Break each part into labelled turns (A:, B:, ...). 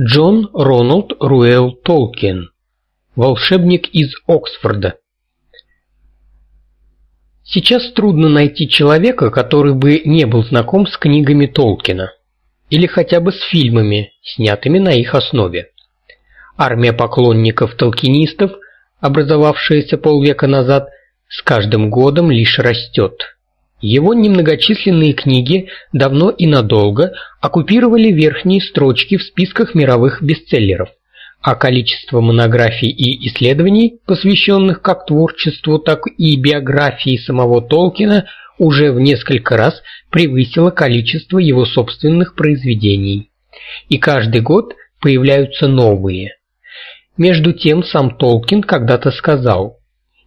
A: Джон Роналд Руэлл Толкин. Волшебник из Оксфорда. Сейчас трудно найти человека, который бы не был знаком с книгами Толкина или хотя бы с фильмами, снятыми на их основе. Армия поклонников-толкинистов, образовавшаяся полвека назад, с каждым годом лишь растет. Его немногочисленные книги давно и надолго оккупировали верхние строчки в списках мировых бестселлеров, а количество монографий и исследований, посвященных как творчеству, так и биографии самого Толкина, уже в несколько раз превысило количество его собственных произведений. И каждый год появляются новые. Между тем сам Толкин когда-то сказал: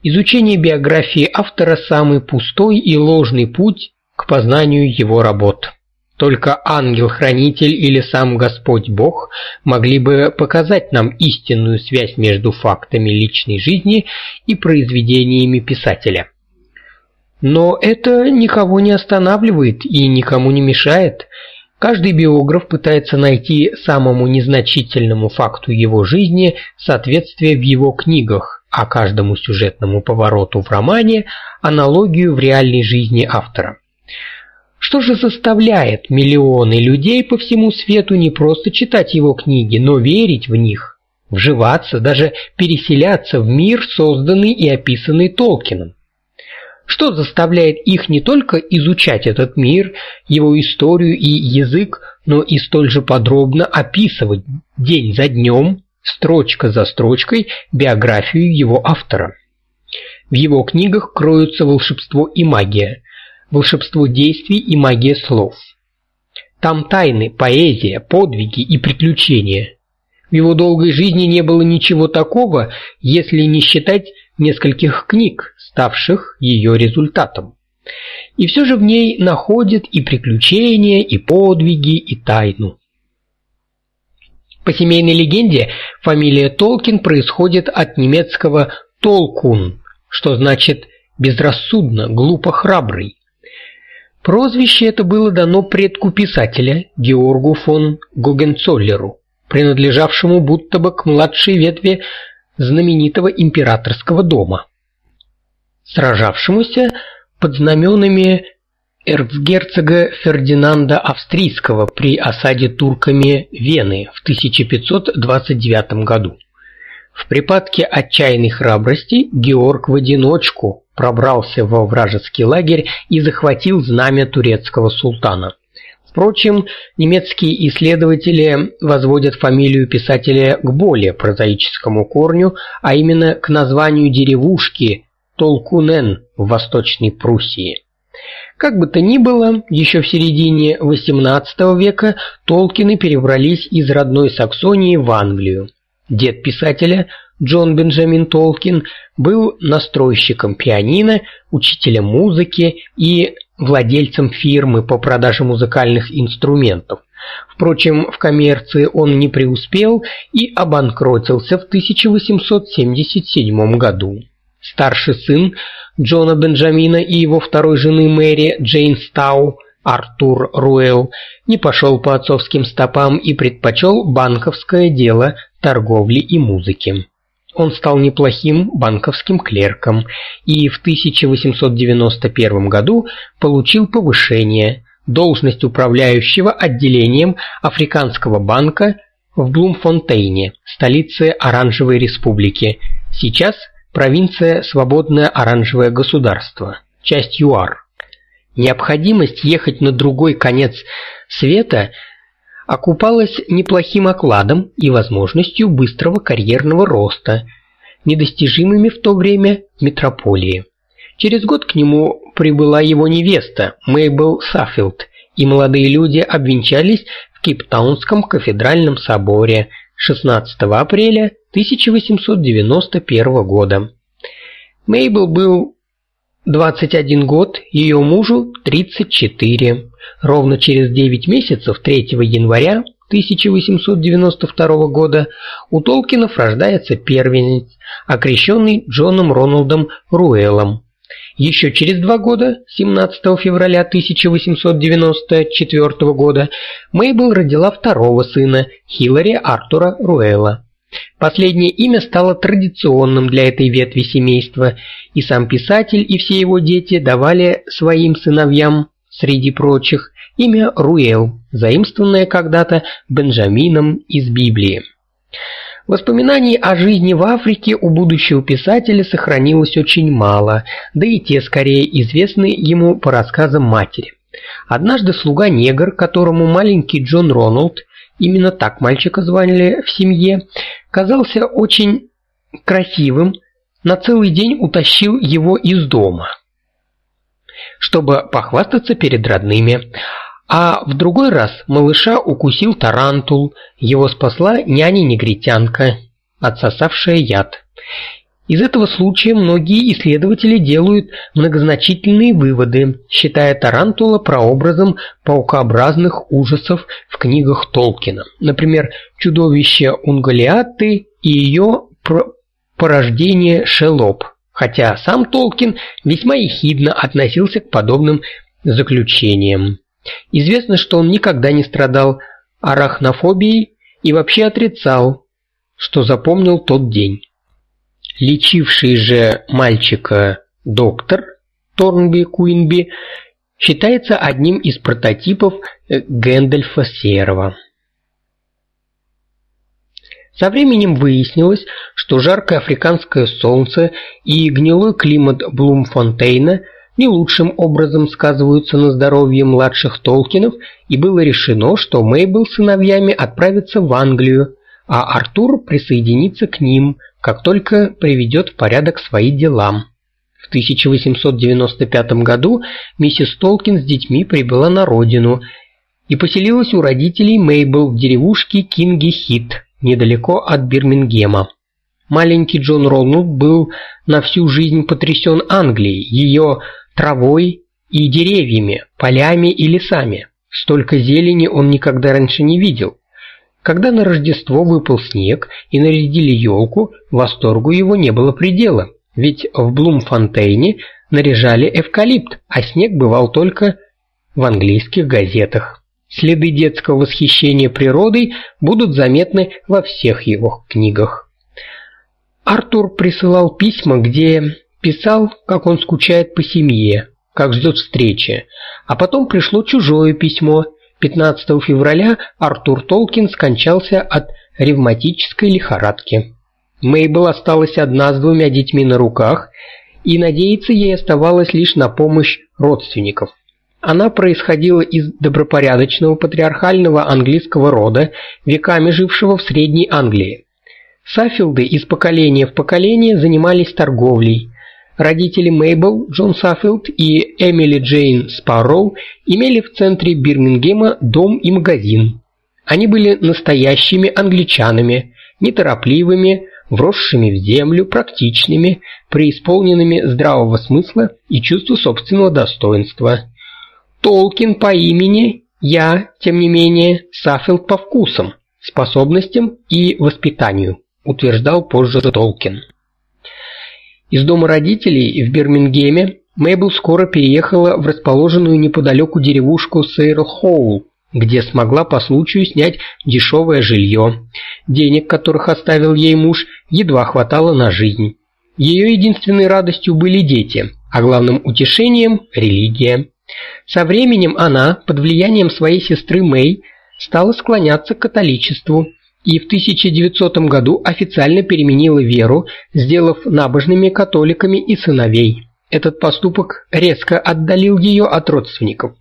A: Изучение биографии автора самый пустой и ложный путь к познанию его работ. Только ангел-хранитель или сам Господь Бог могли бы показать нам истинную связь между фактами личной жизни и произведениями писателя. Но это никого не останавливает и никому не мешает. Каждый биограф пытается найти самому незначительному факту его жизни соответствие в его книгах, а каждому сюжетному повороту в романе аналогию в реальной жизни автора. Что же заставляет миллионы людей по всему свету не просто читать его книги, но верить в них, вживаться, даже переселяться в мир, созданный и описанный Толкином? Что заставляет их не только изучать этот мир, его историю и язык, но и столь же подробно описывать день за днем, строчка за строчкой биографию его автора. В его книгах кроются волшебство и магия, волшебство действий и магия слов. Там тайны, поэзия, подвиги и приключения. В его долгой жизни не было ничего такого, если не считать нескольких книг, ставших ее результатом. И все же в ней находят и приключения, и подвиги, и тайну. По семейной легенде, фамилия Толкин происходит от немецкого Толкун, что значит безрассудно, глупо храбрый. Прозвище это было дано предку писателя Георгу фон Гогенцоллеру, принадлежавшему будто бы к младшей ветви знаменитого императорского дома, сражавшемуся под знаменами эрцгерцога Фердинанда Австрийского при осаде турками Вены в 1529 году. В припадке отчаянной храбрости Георг в одиночку пробрался во вражеский лагерь и захватил знамя турецкого султана. Впрочем, немецкие исследователи возводят фамилию писателя к более прозаическому корню, а именно к названию деревушки Толкунен в Восточной Пруссии. Как бы то ни было, еще в середине XVIII века Толкины перебрались из родной Саксонии в Англию. Дед писателя Джон Бенджамин Толкин был настройщиком пианино, учителем музыки и владельцем фирмы по продаже музыкальных инструментов. Впрочем, в коммерции он не преуспел и обанкротился в 1877 году. Старший сын Джона Бенджамина и его второй жены Мэри Джейн Стау, Артур Руэлл, не пошел по отцовским стопам и предпочел банковское дело торговли и музыки. Он стал неплохим банковским клерком и в 1891 году получил повышение, должность управляющего отделением Африканского банка в Блумфонтейне, столице Оранжевой республики. Сейчас – Провинция Свободное Оранжевое государство, часть ЮАР. Необходимость ехать на другой конец света окупалась неплохим окладом и возможностью быстрого карьерного роста, недостижимыми в то время в метрополии. Через год к нему прибыла его невеста Мейбл Саффилд, и молодые люди обвенчались в Кейптаунском кафедральном соборе 16 апреля 1891 года. Мейбл был 21 год, ее мужу 34. Ровно через 9 месяцев, 3 января 1892 года, у Толкинов рождается первенец, окрещенный Джоном Роналдом Руэллом. Еще через два года, 17 февраля 1894 года, Мейбл родила второго сына, Хиллари Артура Руэлла. Последнее имя стало традиционным для этой ветви семейства, и сам писатель и все его дети давали своим сыновьям, среди прочих, имя Руэл, заимствованное когда-то Бенджамином из Библии. Воспоминаний о жизни в Африке у будущего писателя сохранилось очень мало, да и те скорее известны ему по рассказам матери. Однажды слуга-негр, которому маленький Джон Роналд, именно так мальчика звали в семье, казался очень красивым, на целый день утащил его из дома, чтобы похвастаться перед родными. А в другой раз малыша укусил тарантул, его спасла няня-негритянка, отсосавшая яд. Из этого случая многие исследователи делают многозначительные выводы, считая тарантула прообразом паукообразных ужасов в книгах Толкина. Например, чудовище Унгалиатты и ее порождение Шелоп. Хотя сам Толкин весьма ехидно относился к подобным заключениям. Известно, что он никогда не страдал арахнофобией и вообще отрицал, что запомнил тот день. Лечивший же мальчика доктор Торнби Куинби считается одним из прототипов Гэндальфа Серого. Со временем выяснилось, что жаркое африканское солнце и гнилой климат Блумфонтейна – не лучшим образом сказываются на здоровье младших Толкинов, и было решено, что Мейбл с сыновьями отправится в Англию, а Артур присоединится к ним, как только приведет в порядок свои дела. В 1895 году миссис Толкин с детьми прибыла на родину и поселилась у родителей Мейбл в деревушке Кинги-Хит, недалеко от Бирмингема. Маленький Джон Роналд был на всю жизнь потрясен Англией, ее травой и деревьями, полями и лесами. Столько зелени он никогда раньше не видел. Когда на Рождество выпал снег и нарядили елку, восторгу его не было предела. Ведь в Блумфонтейне наряжали эвкалипт, а снег бывал только в английских газетах. Следы детского восхищения природой будут заметны во всех его книгах. Артур присылал письма, где Писал, как он скучает по семье, как ждет встречи. А потом пришло чужое письмо. 15 февраля Артур Толкин скончался от ревматической лихорадки. Мейбл осталась одна с двумя детьми на руках, и надеяться ей оставалось лишь на помощь родственников. Она происходила из добропорядочного патриархального английского рода, веками жившего в Средней Англии. Саффилды из поколения в поколение занимались торговлей, Родители Мейбл, Джон Саффилд и Эмили Джейн Спарроу имели в центре Бирмингема дом и магазин. Они были настоящими англичанами, неторопливыми, вросшими в землю, практичными, преисполненными здравого смысла и чувства собственного достоинства. Толкин по имени, я, тем не менее, Саффилд по вкусам, способностям и воспитанию, утверждал позже Толкин. Из дома родителей в Бирмингеме Мейбл скоро переехала в расположенную неподалеку деревушку Сейл-Хоул, где смогла по случаю снять дешевое жилье. Денег, которых оставил ей муж, едва хватало на жизнь. Ее единственной радостью были дети, а главным утешением религия. Со временем она, под влиянием своей сестры Мэй, стала склоняться к католичеству и в 1900 году официально переменила веру, сделав набожными католиками и сыновей. Этот поступок резко отдалил ее от родственников.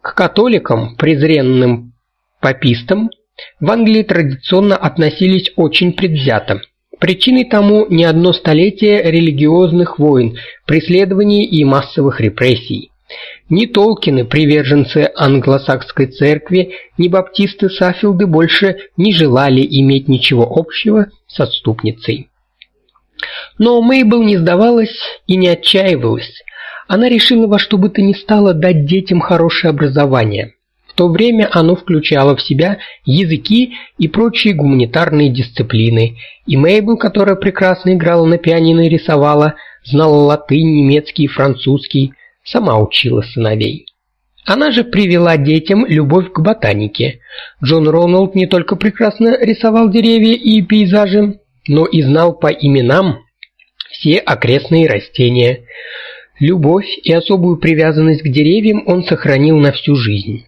A: К католикам, презренным папистам, в Англии традиционно относились очень предвзято. Причиной тому не одно столетие религиозных войн, преследований и массовых репрессий. Ни Толкины, приверженцы англосакской церкви, ни баптисты Саффилды больше не желали иметь ничего общего с отступницей. Но Мейбл не сдавалась и не отчаивалась. Она решила во что бы то ни стало дать детям хорошее образование. В то время оно включало в себя языки и прочие гуманитарные дисциплины, и Мейбл, которая прекрасно играла на пианино и рисовала, знала латынь, немецкий и французский, сама учила сыновей. Она же привела детям любовь к ботанике. Джон Роналд не только прекрасно рисовал деревья и пейзажи, но и знал по именам все окрестные растения. Любовь и особую привязанность к деревьям он сохранил на всю жизнь.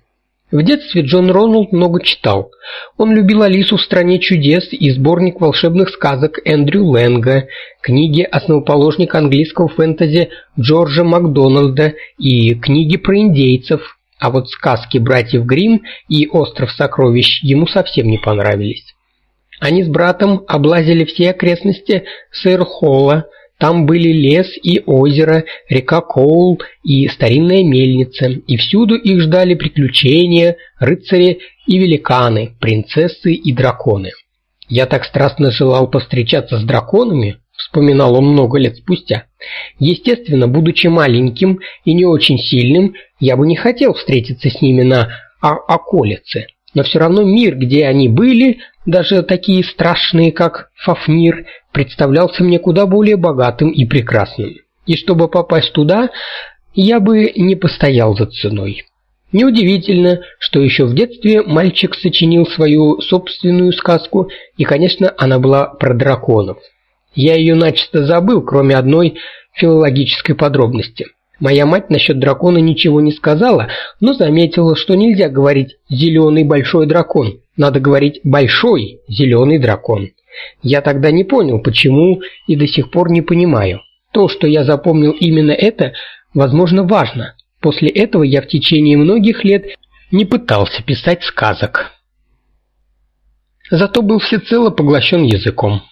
A: В детстве Джон Роналд много читал. Он любил Алису в стране чудес и сборник волшебных сказок Эндрю Лэнга, книги основоположника английского фэнтези Джорджа Макдональда и книги про индейцев. А вот сказки братьев Гримм и Остров сокровищ ему совсем не понравились. Они с братом облазили все окрестности Сэр-Холла, там были лес и озеро, река Коул и старинная мельница, и всюду их ждали приключения, рыцари и великаны, принцессы и драконы. Я так страстно желал повстречаться с драконами, вспоминал он много лет спустя. Естественно, будучи маленьким и не очень сильным, я бы не хотел встретиться с ними на околице но все равно мир, где они были, даже такие страшные, как Фафнир, представлялся мне куда более богатым и прекрасным. И чтобы попасть туда, я бы не постоял за ценой. Неудивительно, что еще в детстве мальчик сочинил свою собственную сказку, и, конечно, она была про драконов. Я ее начисто забыл, кроме одной филологической подробности – Моя мать насчет дракона ничего не сказала, но заметила, что нельзя говорить зеленый большой дракон, надо говорить большой зеленый дракон. Я тогда не понял, почему, и до сих пор не понимаю. То, что я запомнил именно это, возможно, важно. После этого я в течение многих лет не пытался писать сказок. Зато был всецело поглощен языком.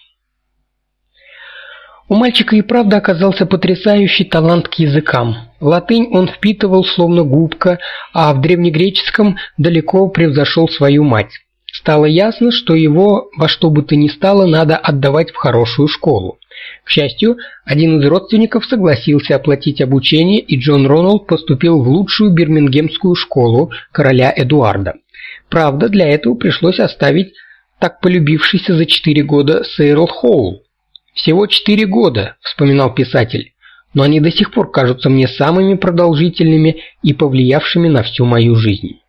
A: У мальчика и правда оказался потрясающий талант к языкам. Латынь он впитывал словно губка, а в древнегреческом далеко превзошел свою мать. Стало ясно, что его во что бы то ни стало надо отдавать в хорошую школу. К счастью, один из родственников согласился оплатить обучение, и Джон Роналд поступил в лучшую бирмингемскую школу короля Эдуарда. Правда, для этого пришлось оставить так полюбившийся за четыре года Сейрл Холл, всего четыре года, вспоминал писатель, но они до сих пор кажутся мне самыми продолжительными и повлиявшими на всю мою жизнь.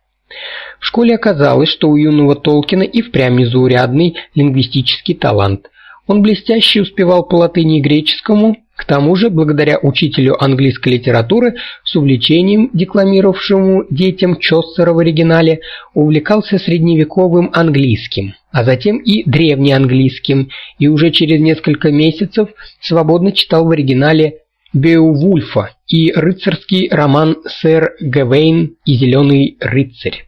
A: В школе оказалось, что у юного Толкина и впрямь незаурядный лингвистический талант. Он блестяще успевал по латыни и греческому, к тому же, благодаря учителю английской литературы с увлечением декламировавшему детям Чосера в оригинале, увлекался средневековым английским а затем и древнеанглийским, и уже через несколько месяцев свободно читал в оригинале Беовульфа и рыцарский роман Сэр Гавейн и зеленый рыцарь.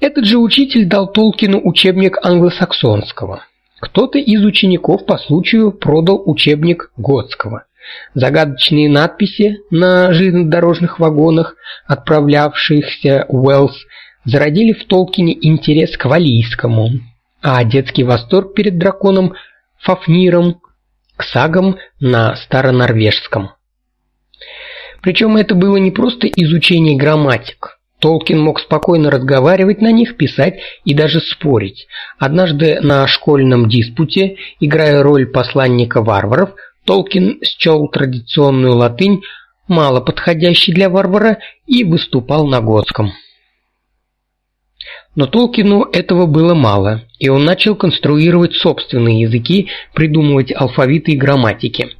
A: Этот же учитель дал Толкину учебник англосаксонского. Кто-то из учеников по случаю продал учебник готского. Загадочные надписи на железнодорожных вагонах, отправлявшихся в Уэльс, зародили в Толкине интерес к валийскому, а детский восторг перед драконом Фафниром к сагам на старонорвежском. Причем это было не просто изучение грамматик. Толкин мог спокойно разговаривать на них, писать и даже спорить. Однажды на школьном диспуте, играя роль посланника варваров, Толкин счел традиционную латынь мало подходящей для варвара и выступал на готском. Но Толкину этого было мало, и он начал конструировать собственные языки, придумывать алфавиты и грамматики.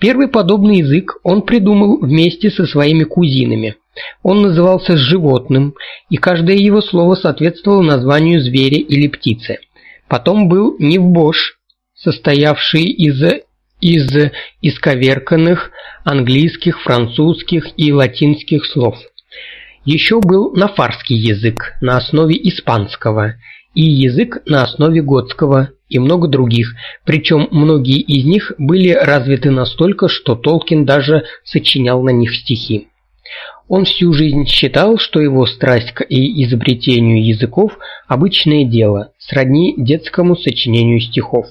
A: Первый подобный язык он придумал вместе со своими кузинами. Он назывался животным, и каждое его слово соответствовало названию зверя или птицы. Потом был Невбош, состоявший из из исковерканных английских, французских и латинских слов. Еще был нафарский язык на основе испанского и язык на основе готского и много других, причем многие из них были развиты настолько, что Толкин даже сочинял на них стихи. Он всю жизнь считал, что его страсть к изобретению языков обычное дело, сродни детскому сочинению стихов.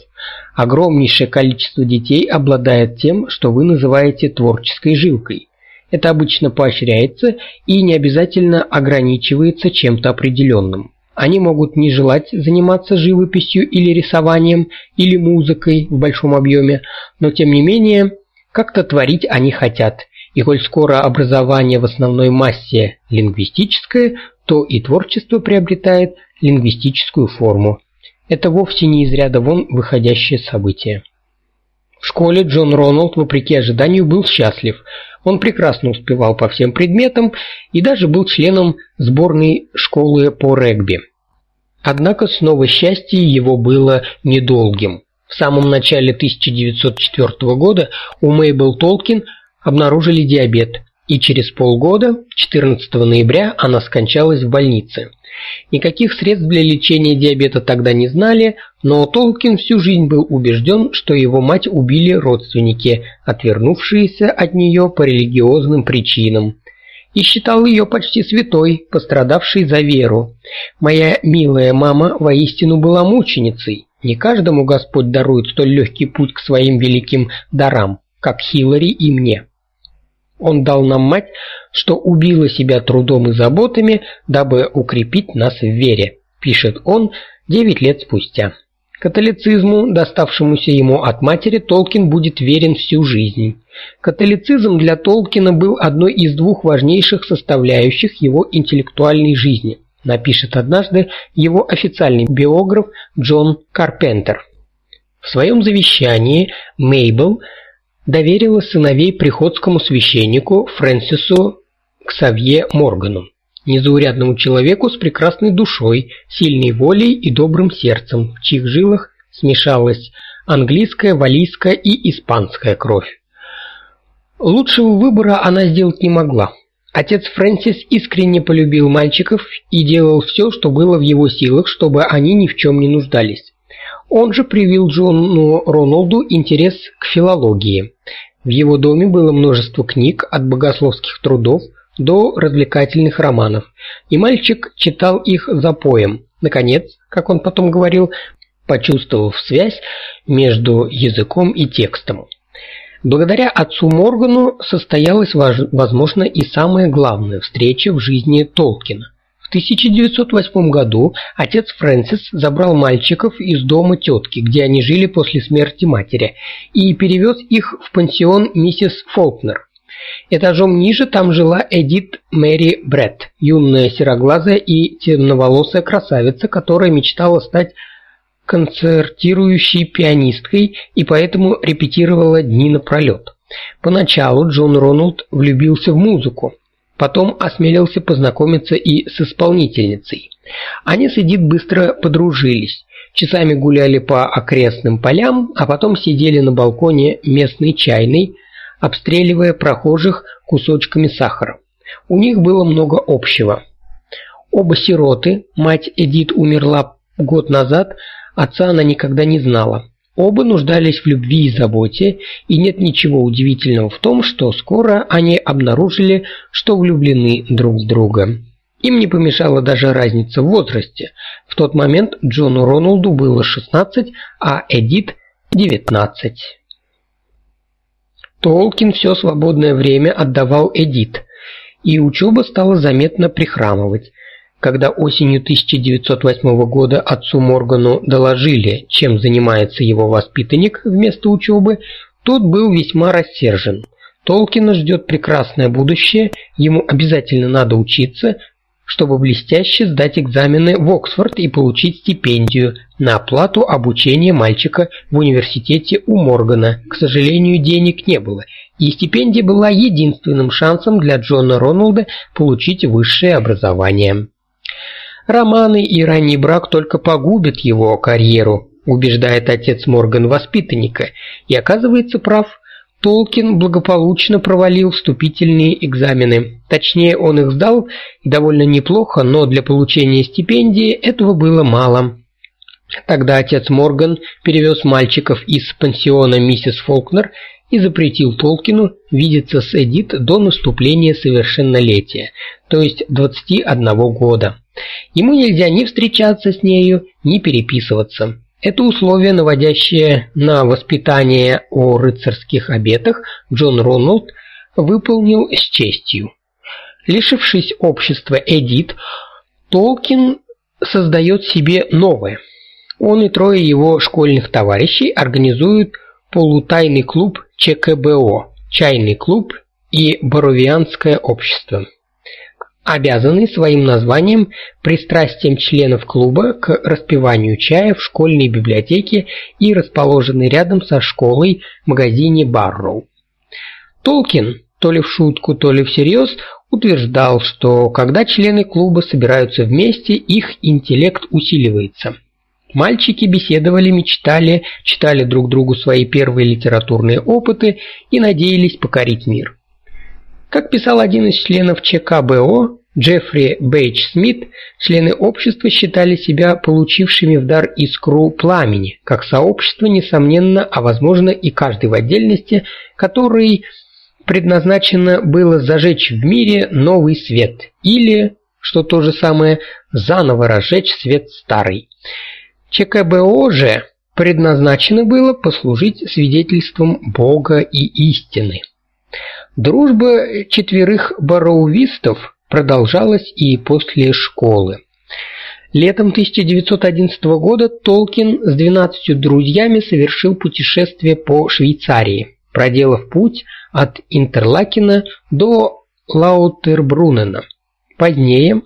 A: Огромнейшее количество детей обладает тем, что вы называете творческой жилкой. Это обычно поощряется и не обязательно ограничивается чем-то определенным. Они могут не желать заниматься живописью или рисованием, или музыкой в большом объеме, но тем не менее, как-то творить они хотят. И коль скоро образование в основной массе лингвистическое, то и творчество приобретает лингвистическую форму. Это вовсе не из ряда вон выходящее событие. В школе Джон Роналд, вопреки ожиданию, был счастлив. Он прекрасно успевал по всем предметам и даже был членом сборной школы по регби. Однако снова счастье его было недолгим. В самом начале 1904 года у Мейбл Толкин обнаружили диабет, и через полгода, 14 ноября, она скончалась в больнице. Никаких средств для лечения диабета тогда не знали, но Толкин всю жизнь был убежден, что его мать убили родственники, отвернувшиеся от нее по религиозным причинам. И считал ее почти святой, пострадавшей за веру. Моя милая мама воистину была мученицей. Не каждому Господь дарует столь легкий путь к своим великим дарам, как Хиллари и мне. Он дал нам мать, что убила себя трудом и заботами, дабы укрепить нас в вере, пишет он девять лет спустя. Католицизму, доставшемуся ему от матери, Толкин будет верен всю жизнь. Католицизм для Толкина был одной из двух важнейших составляющих его интеллектуальной жизни, напишет однажды его официальный биограф Джон Карпентер. В своем завещании Мейбл доверила сыновей приходскому священнику Фрэнсису Ксавье Моргану, незаурядному человеку с прекрасной душой, сильной волей и добрым сердцем, в чьих жилах смешалась английская, валийская и испанская кровь. Лучшего выбора она сделать не могла. Отец Фрэнсис искренне полюбил мальчиков и делал все, что было в его силах, чтобы они ни в чем не нуждались. Он же привил Джону Роналду интерес к филологии. В его доме было множество книг от богословских трудов до развлекательных романов, и мальчик читал их за поем. Наконец, как он потом говорил, почувствовав связь между языком и текстом. Благодаря отцу Моргану состоялась, возможно, и самая главная встреча в жизни Толкина. В 1908 году отец Фрэнсис забрал мальчиков из дома тетки, где они жили после смерти матери, и перевез их в пансион миссис Фолкнер. Этажом ниже там жила Эдит Мэри Бретт, юная сероглазая и темноволосая красавица, которая мечтала стать концертирующей пианисткой и поэтому репетировала дни напролет. Поначалу Джон Роналд влюбился в музыку. Потом осмелился познакомиться и с исполнительницей. Они с Эдит быстро подружились. Часами гуляли по окрестным полям, а потом сидели на балконе местной чайной, обстреливая прохожих кусочками сахара. У них было много общего. Оба сироты, мать Эдит умерла год назад, отца она никогда не знала. Оба нуждались в любви и заботе, и нет ничего удивительного в том, что скоро они обнаружили, что влюблены друг в друга. Им не помешала даже разница в возрасте. В тот момент Джону Роналду было 16, а Эдит 19. Толкин все свободное время отдавал Эдит, и учеба стала заметно прихрамывать. Когда осенью 1908 года отцу Моргану доложили, чем занимается его воспитанник вместо учебы, тот был весьма рассержен. Толкина ждет прекрасное будущее, ему обязательно надо учиться, чтобы блестяще сдать экзамены в Оксфорд и получить стипендию на оплату обучения мальчика в университете у Моргана. К сожалению, денег не было, и стипендия была единственным шансом для Джона Роналда получить высшее образование. Романы и ранний брак только погубят его карьеру, убеждает отец Морган воспитанника, и оказывается прав. Толкин благополучно провалил вступительные экзамены. Точнее, он их сдал довольно неплохо, но для получения стипендии этого было мало. Тогда отец Морган перевез мальчиков из пансиона миссис Фолкнер и запретил Толкину видеться с Эдит до наступления совершеннолетия, то есть 21 года. Ему нельзя ни встречаться с нею, ни переписываться. Это условие, наводящее на воспитание о рыцарских обетах, Джон Роналд выполнил с честью. Лишившись общества Эдит, Толкин создает себе новое. Он и трое его школьных товарищей организуют полутайный клуб ЧКБО, чайный клуб и Боровианское общество. Обязанный своим названием пристрастием членов клуба к распиванию чая в школьной библиотеке и расположенной рядом со школой магазине Барроу. Толкин, то ли в шутку, то ли всерьез, утверждал, что когда члены клуба собираются вместе, их интеллект усиливается. Мальчики беседовали, мечтали, читали друг другу свои первые литературные опыты и надеялись покорить мир. Как писал один из членов ЧКБО, Джеффри Бейдж Смит, члены общества считали себя получившими в дар искру пламени, как сообщество, несомненно, а возможно и каждый в отдельности, который предназначено было зажечь в мире новый свет или, что то же самое, заново разжечь свет старый. ЧКБО же предназначено было послужить свидетельством Бога и истины. Дружба четверых бароувистов продолжалась и после школы. Летом 1911 года Толкин с 12 друзьями совершил путешествие по Швейцарии, проделав путь от Интерлакена до Лаутербрунена. Позднее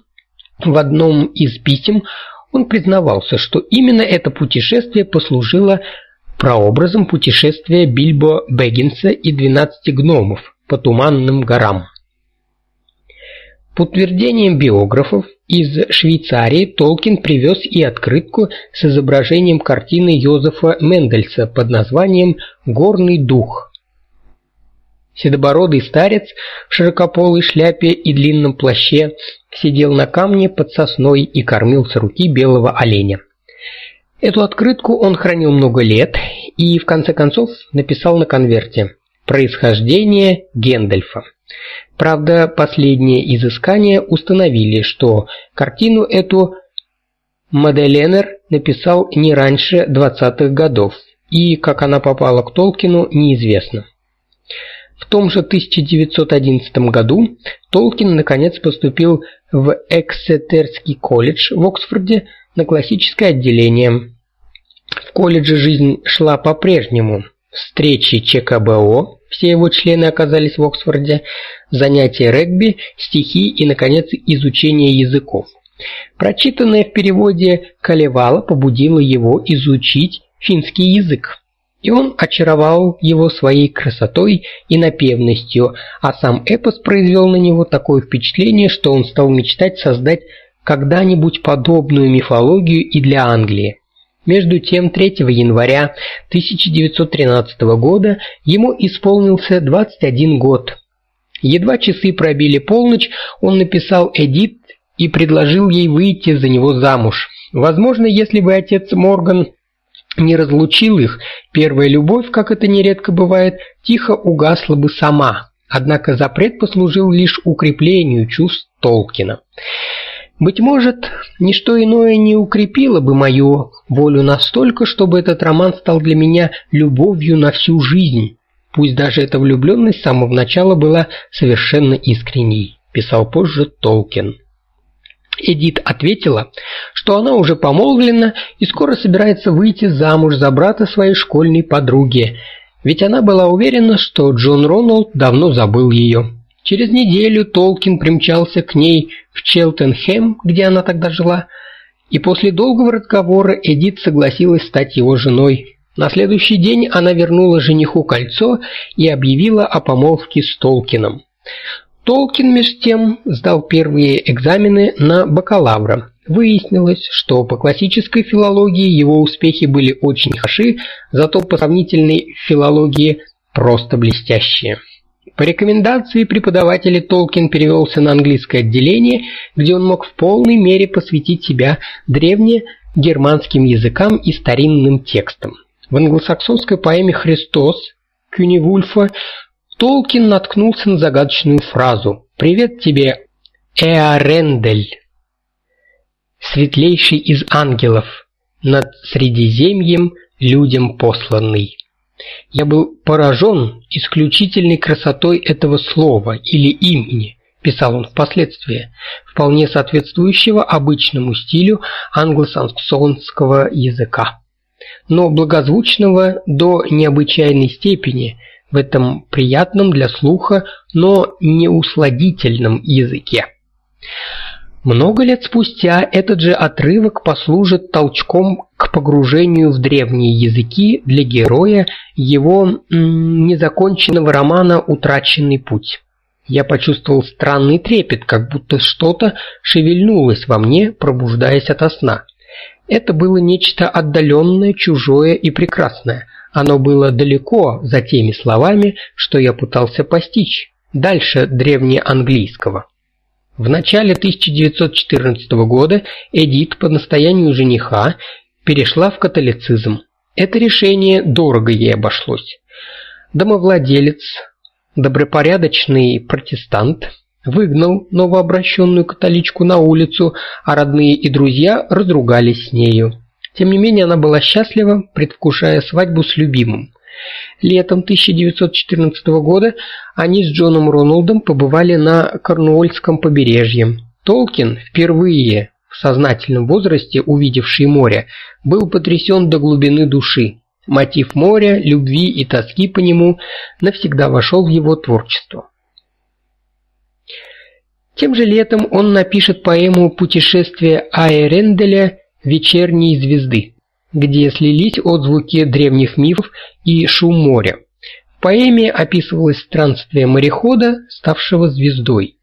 A: в одном из писем он признавался, что именно это путешествие послужило прообразом путешествия Бильбо Бэггинса и двенадцати гномов по туманным горам. По биографов, из Швейцарии Толкин привез и открытку с изображением картины Йозефа Мендельса под названием «Горный дух». Седобородый старец в широкополой шляпе и длинном плаще сидел на камне под сосной и кормил с руки белого оленя. Эту открытку он хранил много лет и в конце концов написал на конверте Происхождение Гендальфа. Правда, последние изыскания установили, что картину эту Маделенер написал не раньше 20-х годов, и как она попала к Толкину, неизвестно. В том же 1911 году Толкин наконец поступил в Эксетерский колледж в Оксфорде на классическое отделение. В колледже жизнь шла по-прежнему. Встречи ЧКБО, все его члены оказались в Оксфорде, занятия регби, стихи и наконец изучение языков. Прочитанное в переводе Калевала побудило его изучить финский язык. И он очаровал его своей красотой и напевностью, а сам эпос произвел на него такое впечатление, что он стал мечтать создать когда-нибудь подобную мифологию и для Англии. Между тем 3 января 1913 года ему исполнился 21 год. Едва часы пробили полночь, он написал Эдит и предложил ей выйти за него замуж. Возможно, если бы отец Морган не разлучил их, первая любовь, как это нередко бывает, тихо угасла бы сама. Однако запрет послужил лишь укреплению чувств Толкина. Быть может, ничто иное не укрепило бы мою волю настолько, чтобы этот роман стал для меня любовью на всю жизнь. Пусть даже эта влюбленность с самого начала была совершенно искренней, писал позже Толкин. Эдит ответила, что она уже помолвлена и скоро собирается выйти замуж за брата своей школьной подруги, ведь она была уверена, что Джон Роналд давно забыл ее. Через неделю Толкин примчался к ней в Челтенхэм, где она тогда жила, и после долгого разговора Эдит согласилась стать его женой. На следующий день она вернула жениху кольцо и объявила о помолвке с Толкином. Толкин меж тем сдал первые экзамены на бакалавра. Выяснилось, что по классической филологии его успехи были очень хороши, зато по сравнительной филологии просто блестящие. По рекомендации преподавателя Толкин перевелся на английское отделение, где он мог в полной мере посвятить себя древнегерманским языкам и старинным текстам. В англосаксонской поэме «Христос» Кюнивульфа Толкин наткнулся на загадочную фразу «Привет тебе, Эарендель, светлейший из ангелов, над Средиземьем людям посланный». Я был поражен исключительной красотой этого слова или имени, писал он впоследствии, вполне соответствующего обычному стилю англосаксонского языка, но благозвучного до необычайной степени в этом приятном для слуха, но неусладительном языке. Много лет спустя этот же отрывок послужит толчком к погружению в древние языки для героя его незаконченного романа Утраченный путь. Я почувствовал странный трепет, как будто что-то шевельнулось во мне, пробуждаясь ото сна. Это было нечто отдаленное, чужое и прекрасное. Оно было далеко за теми словами, что я пытался постичь, дальше древнеанглийского. В начале 1914 года Эдит по настоянию жениха перешла в католицизм. Это решение дорого ей обошлось. Домовладелец, добропорядочный протестант, выгнал новообращенную католичку на улицу, а родные и друзья разругались с нею. Тем не менее, она была счастлива, предвкушая свадьбу с любимым. Летом 1914 года они с Джоном Роналдом побывали на Корнуольском побережье. Толкин, впервые в сознательном возрасте увидевший море, был потрясен до глубины души. Мотив моря, любви и тоски по нему навсегда вошел в его творчество. Тем же летом он напишет поэму Путешествие Айренделя Вечерней звезды где слились отзвуки древних мифов и шум моря. Поэме описывалось странствие морехода, ставшего звездой.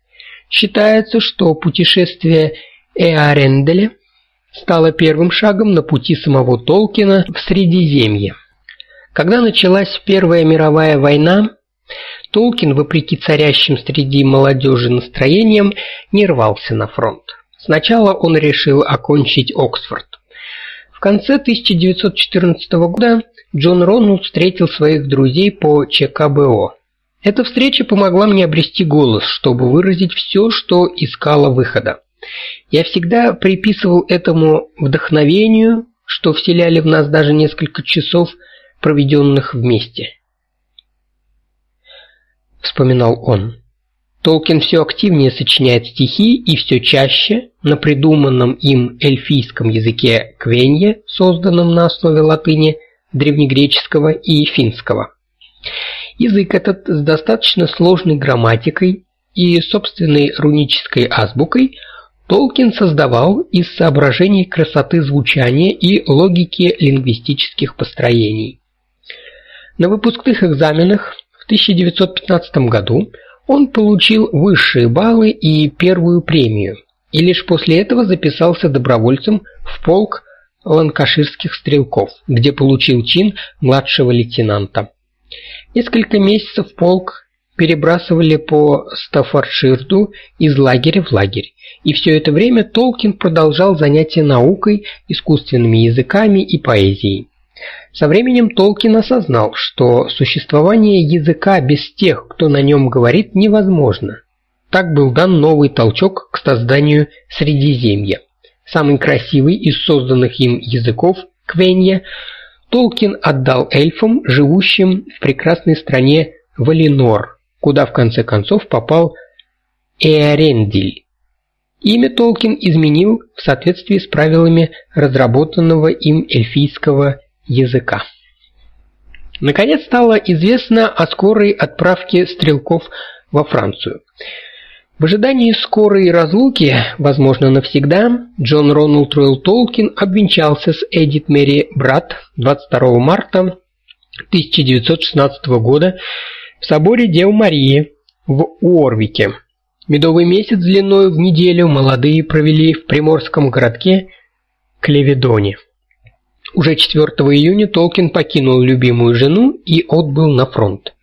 A: Считается, что путешествие Эаренделя стало первым шагом на пути самого Толкина в Средиземье. Когда началась Первая мировая война, Толкин, вопреки царящим среди молодежи настроениям, не рвался на фронт. Сначала он решил окончить Оксфорд. В конце 1914 года Джон Рональд встретил своих друзей по ЧКБО. Эта встреча помогла мне обрести голос, чтобы выразить все, что искала выхода. Я всегда приписывал этому вдохновению, что вселяли в нас даже несколько часов, проведенных вместе. Вспоминал он. Толкин все активнее сочиняет стихи и все чаще на придуманном им эльфийском языке квенье, созданном на основе латыни, древнегреческого и финского. Язык этот с достаточно сложной грамматикой и собственной рунической азбукой Толкин создавал из соображений красоты звучания и логики лингвистических построений. На выпускных экзаменах в 1915 году он получил высшие баллы и первую премию, и лишь после этого записался добровольцем в полк ланкаширских стрелков, где получил чин младшего лейтенанта. Несколько месяцев полк перебрасывали по Стаффордширду из лагеря в лагерь, и все это время Толкин продолжал занятия наукой, искусственными языками и поэзией. Со временем Толкин осознал, что существование языка без тех, кто на нем говорит, невозможно. Так был дан новый толчок к созданию Средиземья. Самый красивый из созданных им языков Квенья Толкин отдал эльфам, живущим в прекрасной стране Валинор, куда в конце концов попал Эарендиль. Имя Толкин изменил в соответствии с правилами разработанного им эльфийского языка. Наконец стало известно о скорой отправке стрелков во Францию. В ожидании скорой разлуки, возможно, навсегда, Джон Роналд Ройл Толкин обвенчался с Эдит Мэри Брат 22 марта 1916 года в соборе Девы Марии в Уорвике. Медовый месяц длиной в неделю молодые провели в приморском городке Клеведоне. Уже 4 июня Толкин покинул любимую жену и отбыл на фронт.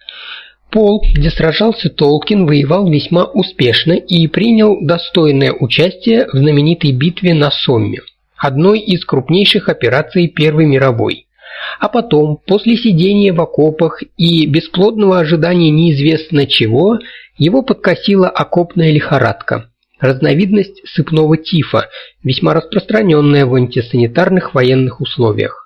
A: Полк, где сражался Толкин, воевал весьма успешно и принял достойное участие в знаменитой битве на Сомме, одной из крупнейших операций Первой мировой. А потом, после сидения в окопах и бесплодного ожидания неизвестно чего, его подкосила окопная лихорадка разновидность сыпного тифа, весьма распространенная в антисанитарных военных условиях.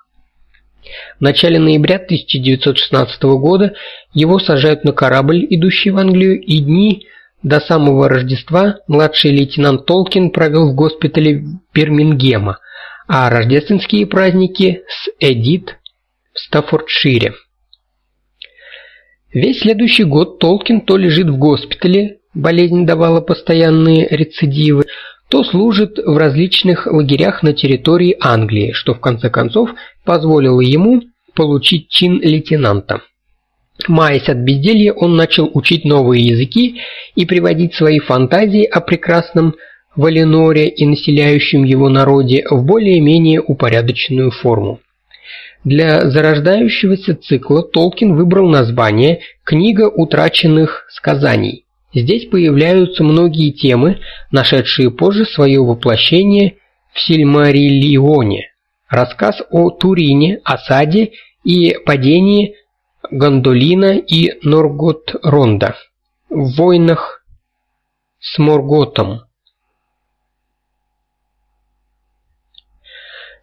A: В начале ноября 1916 года его сажают на корабль, идущий в Англию, и дни до самого Рождества младший лейтенант Толкин провел в госпитале Бирмингема, а рождественские праздники с Эдит в Стаффордшире. Весь следующий год Толкин то лежит в госпитале, болезнь давала постоянные рецидивы, то служит в различных лагерях на территории Англии, что в конце концов позволило ему получить чин лейтенанта. Маясь от безделья, он начал учить новые языки и приводить свои фантазии о прекрасном Валеноре и населяющем его народе в более-менее упорядоченную форму. Для зарождающегося цикла Толкин выбрал название Книга утраченных сказаний. Здесь появляются многие темы, нашедшие позже свое воплощение в Сильмариллионе. Рассказ о Турине, осаде и падении Гондолина и Норготронда в войнах с Морготом.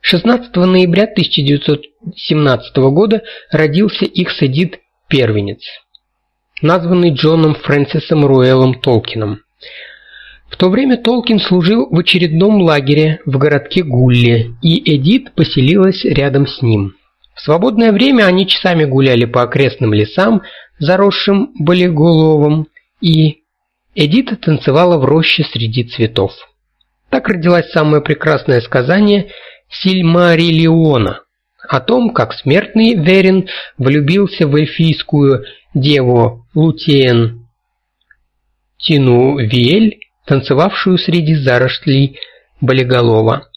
A: 16 ноября 1917 года родился их садит первенец, названный Джоном Фрэнсисом Руэллом Толкином. В то время Толкин служил в очередном лагере в городке Гулли, и Эдит поселилась рядом с ним. В свободное время они часами гуляли по окрестным лесам, заросшим болиголовом, и Эдит танцевала в роще среди цветов. Так родилось самое прекрасное сказание Сильмариллиона о том, как смертный Верин влюбился в эльфийскую деву Лутиен Тину Виэль, танцевавшую среди зарослей болиголова.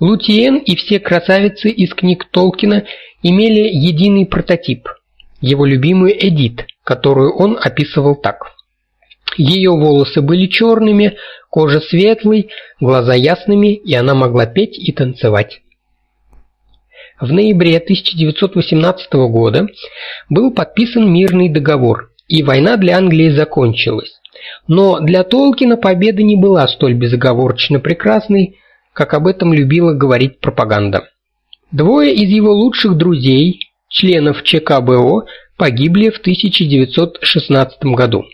A: Лутиен и все красавицы из книг Толкина имели единый прототип его любимую Эдит, которую он описывал так: ее волосы были черными, кожа светлой, глаза ясными, и она могла петь и танцевать. В ноябре 1918 года был подписан мирный договор, и война для Англии закончилась. Но для Толкина победа не была столь безоговорочно прекрасной, как об этом любила говорить пропаганда. Двое из его лучших друзей, членов ЧКБО, погибли в 1916 году.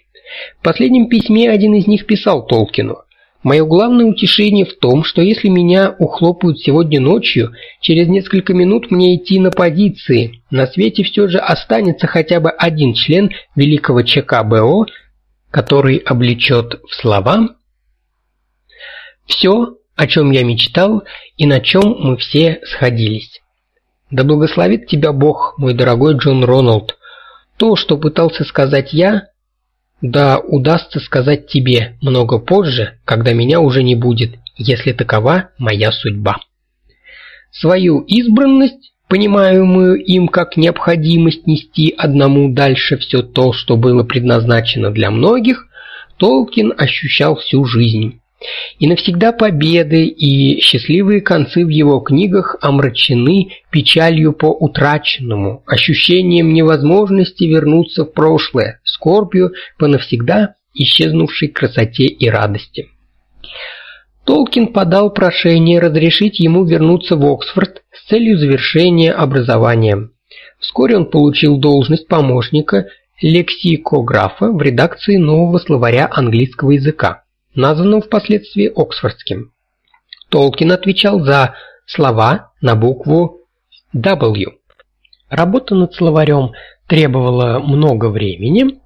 A: В последнем письме один из них писал Толкину: Мое главное утешение в том, что если меня ухлопают сегодня ночью, через несколько минут мне идти на позиции. На свете все же останется хотя бы один член великого ЧКБО, который облечет в слова все, о чем я мечтал и на чем мы все сходились. Да благословит тебя Бог, мой дорогой Джон Роналд. То, что пытался сказать я, да удастся сказать тебе много позже, когда меня уже не будет, если такова моя судьба. Свою избранность, понимаемую им как необходимость нести одному дальше все то, что было предназначено для многих, Толкин ощущал всю жизнь. И навсегда победы и счастливые концы в его книгах омрачены печалью по утраченному, ощущением невозможности вернуться в прошлое, скорбью по навсегда исчезнувшей красоте и радости. Толкин подал прошение разрешить ему вернуться в Оксфорд с целью завершения образования. Вскоре он получил должность помощника лексикографа в редакции нового словаря английского языка названным впоследствии Оксфордским. Толкин отвечал за слова на букву W. Работа над словарем требовала много времени,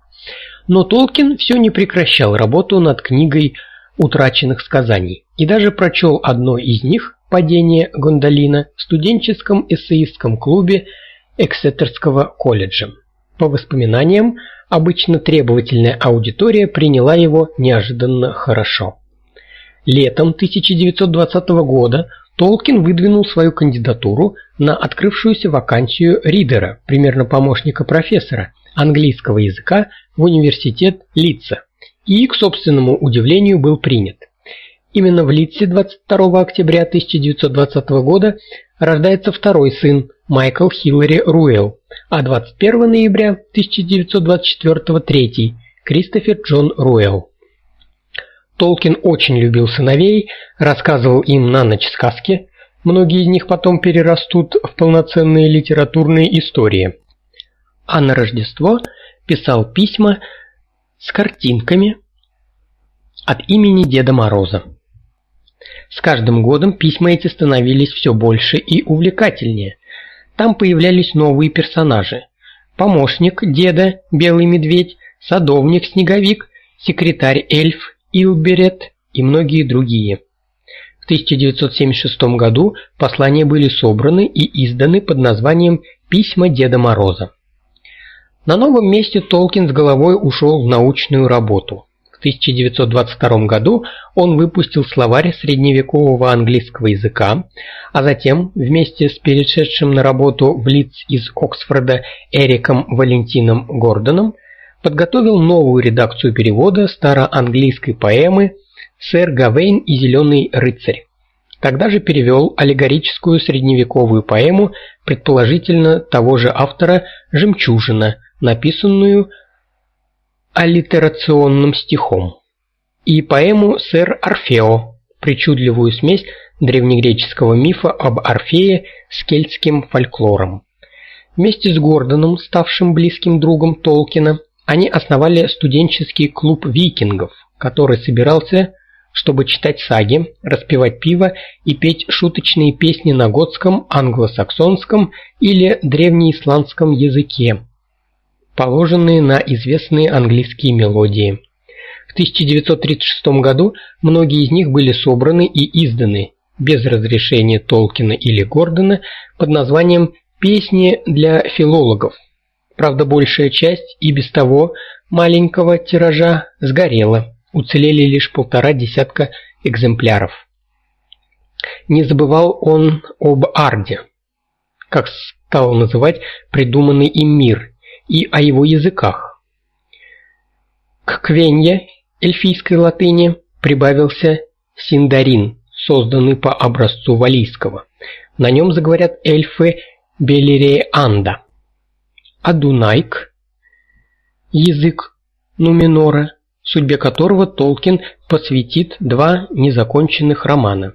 A: но Толкин все не прекращал работу над книгой утраченных сказаний и даже прочел одно из них Падение Гондолина в студенческом эссеистском клубе Эксетерского колледжа. По воспоминаниям, обычно требовательная аудитория приняла его неожиданно хорошо. Летом 1920 года Толкин выдвинул свою кандидатуру на открывшуюся вакансию ридера, примерно помощника профессора английского языка в университет Лидса, и к собственному удивлению был принят. Именно в Лидсе 22 октября 1920 года рождается второй сын Майкл Хиллари Руэлл, а 21 ноября 1924 третий Кристофер Джон Руэлл. Толкин очень любил сыновей, рассказывал им на ночь сказки, Многие из них потом перерастут в полноценные литературные истории. А на Рождество писал письма с картинками от имени Деда Мороза. С каждым годом письма эти становились все больше и увлекательнее. Там появлялись новые персонажи: помощник деда Белый медведь, садовник Снеговик, секретарь эльф Илберет и многие другие. В 1976 году послания были собраны и изданы под названием Письма Деда Мороза. На новом месте Толкин с головой ушел в научную работу. В 1922 году он выпустил словарь средневекового английского языка, а затем вместе с перешедшим на работу в Лидс из Оксфорда Эриком Валентином Гордоном подготовил новую редакцию перевода староанглийской поэмы Сэр Гавейн и зеленый рыцарь. Тогда же перевел аллегорическую средневековую поэму, предположительно того же автора Жемчужина, написанную аллитерационным стихом, и поэму Сэр Орфео, причудливую смесь древнегреческого мифа об Орфее с кельтским фольклором. Вместе с Гордоном, ставшим близким другом Толкина, они основали студенческий клуб викингов, который собирался чтобы читать саги, распивать пиво и петь шуточные песни на готском, англосаксонском или древнеисландском языке, положенные на известные английские мелодии. В 1936 году многие из них были собраны и изданы без разрешения Толкина или Гордона под названием Песни для филологов. Правда, большая часть и без того маленького тиража сгорела уцелели лишь полтора десятка экземпляров. Не забывал он об Арде, как стал называть придуманный им мир, и о его языках. К квенье, эльфийской латыни, прибавился синдарин, созданный по образцу валийского. На нем заговорят эльфы Белереанда. А Дунайк, язык Нуменора, судьбе которого Толкин посвятит два незаконченных романа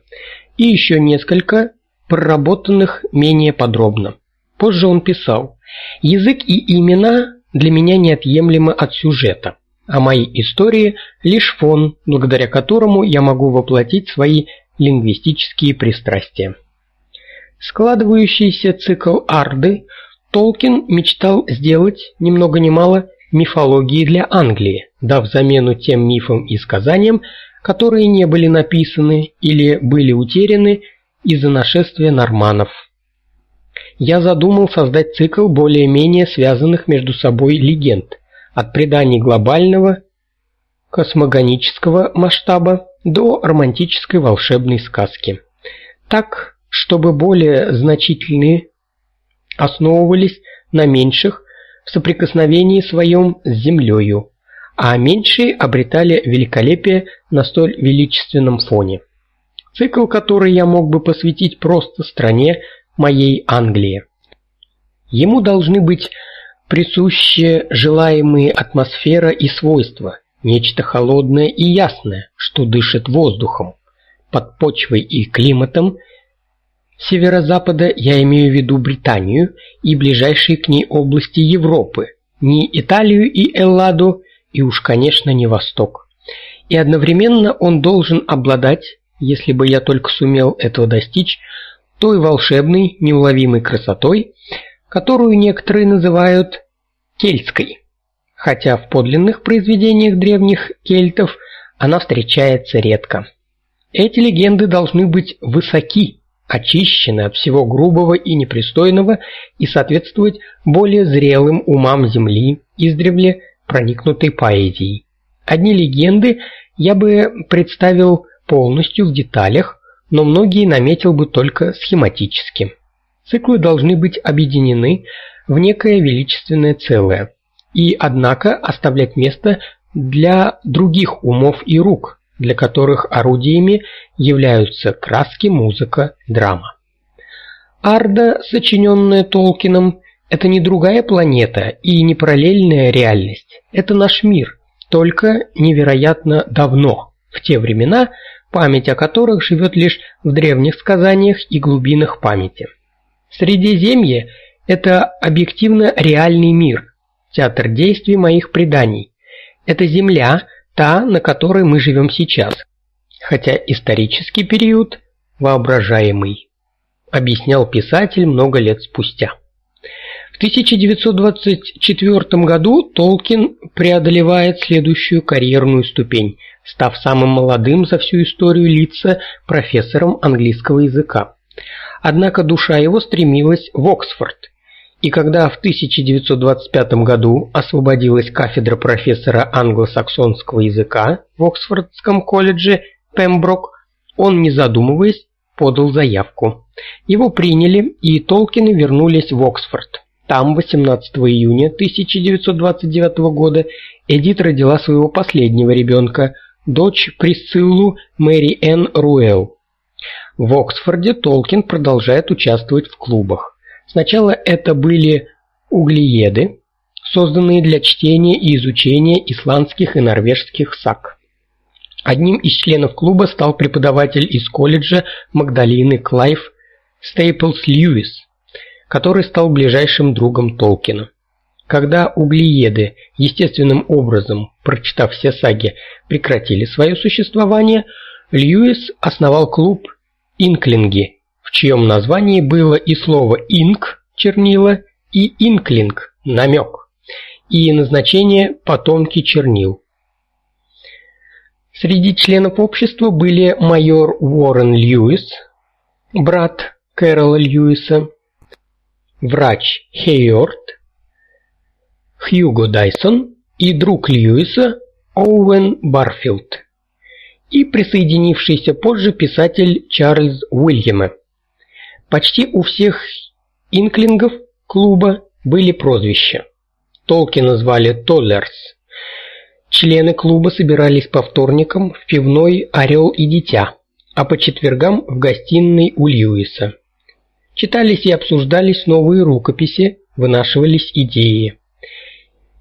A: и еще несколько проработанных менее подробно. Позже он писал: "Язык и имена для меня неотъемлемы от сюжета, а мои истории лишь фон, благодаря которому я могу воплотить свои лингвистические пристрастия". Складывающийся цикл Арды Толкин мечтал сделать ни много ни мало мифологии для Англии, дав замену тем мифам и сказаниям, которые не были написаны или были утеряны из-за нашествия норманнов. Я задумал создать цикл более-менее связанных между собой легенд, от преданий глобального космогонического масштаба до романтической волшебной сказки. Так, чтобы более значительные основывались на меньших в соприкосновении своем с землею, а меньшие обретали великолепие на столь величественном фоне. Цикл, который я мог бы посвятить просто стране моей Англии. Ему должны быть присущи желаемые атмосфера и свойства, нечто холодное и ясное, что дышит воздухом, под почвой и климатом, Северо-запада я имею в виду Британию и ближайшие к ней области Европы, не Италию и Элладу, и уж, конечно, не Восток. И одновременно он должен обладать, если бы я только сумел этого достичь, той волшебной, неуловимой красотой, которую некоторые называют кельтской. Хотя в подлинных произведениях древних кельтов она встречается редко. Эти легенды должны быть высоки, очищены от всего грубого и непристойного и соответствовать более зрелым умам земли, издревле проникнутой поэзией. Одни легенды я бы представил полностью в деталях, но многие наметил бы только схематически. Циклы должны быть объединены в некое величественное целое, и однако оставлять место для других умов и рук, для которых орудиями являются краски, музыка, драма. Арда, сочиненная Толкином, это не другая планета и не параллельная реальность. Это наш мир, только невероятно давно, в те времена, память о которых живет лишь в древних сказаниях и глубинах памяти. Средиземье – это объективно реальный мир, театр действий моих преданий. Это земля, та, на которой мы живем сейчас, хотя исторический период воображаемый, объяснял писатель много лет спустя. В 1924 году Толкин преодолевает следующую карьерную ступень, став самым молодым за всю историю лица профессором английского языка. Однако душа его стремилась в Оксфорд, и когда в 1925 году освободилась кафедра профессора англосаксонского языка в Оксфордском колледже Пемброк, он, не задумываясь, подал заявку. Его приняли, и Толкины вернулись в Оксфорд. Там 18 июня 1929 года Эдит родила своего последнего ребенка, дочь Присциллу Мэри Энн Руэл. В Оксфорде Толкин продолжает участвовать в клубах. Сначала это были углееды, созданные для чтения и изучения исландских и норвежских саг. Одним из членов клуба стал преподаватель из колледжа Магдалины Клайв Стейплс Льюис, который стал ближайшим другом Толкина. Когда углееды естественным образом, прочитав все саги, прекратили свое существование, Льюис основал клуб Инклинги, в чьем названии было и слово инк чернила и инклинг намек, и назначение потомки чернил. Среди членов общества были майор Уоррен Льюис, брат Кэрола Льюиса, врач Хейорт, Хьюго Дайсон и друг Льюиса Оуэн Барфилд и присоединившийся позже писатель Чарльз Уильяме. Почти у всех инклингов клуба были прозвища. Толкина звали Толлерс, Члены клуба собирались по вторникам в пивной Орел и дитя, а по четвергам в гостиной у Льюиса. Читались и обсуждались новые рукописи, вынашивались идеи.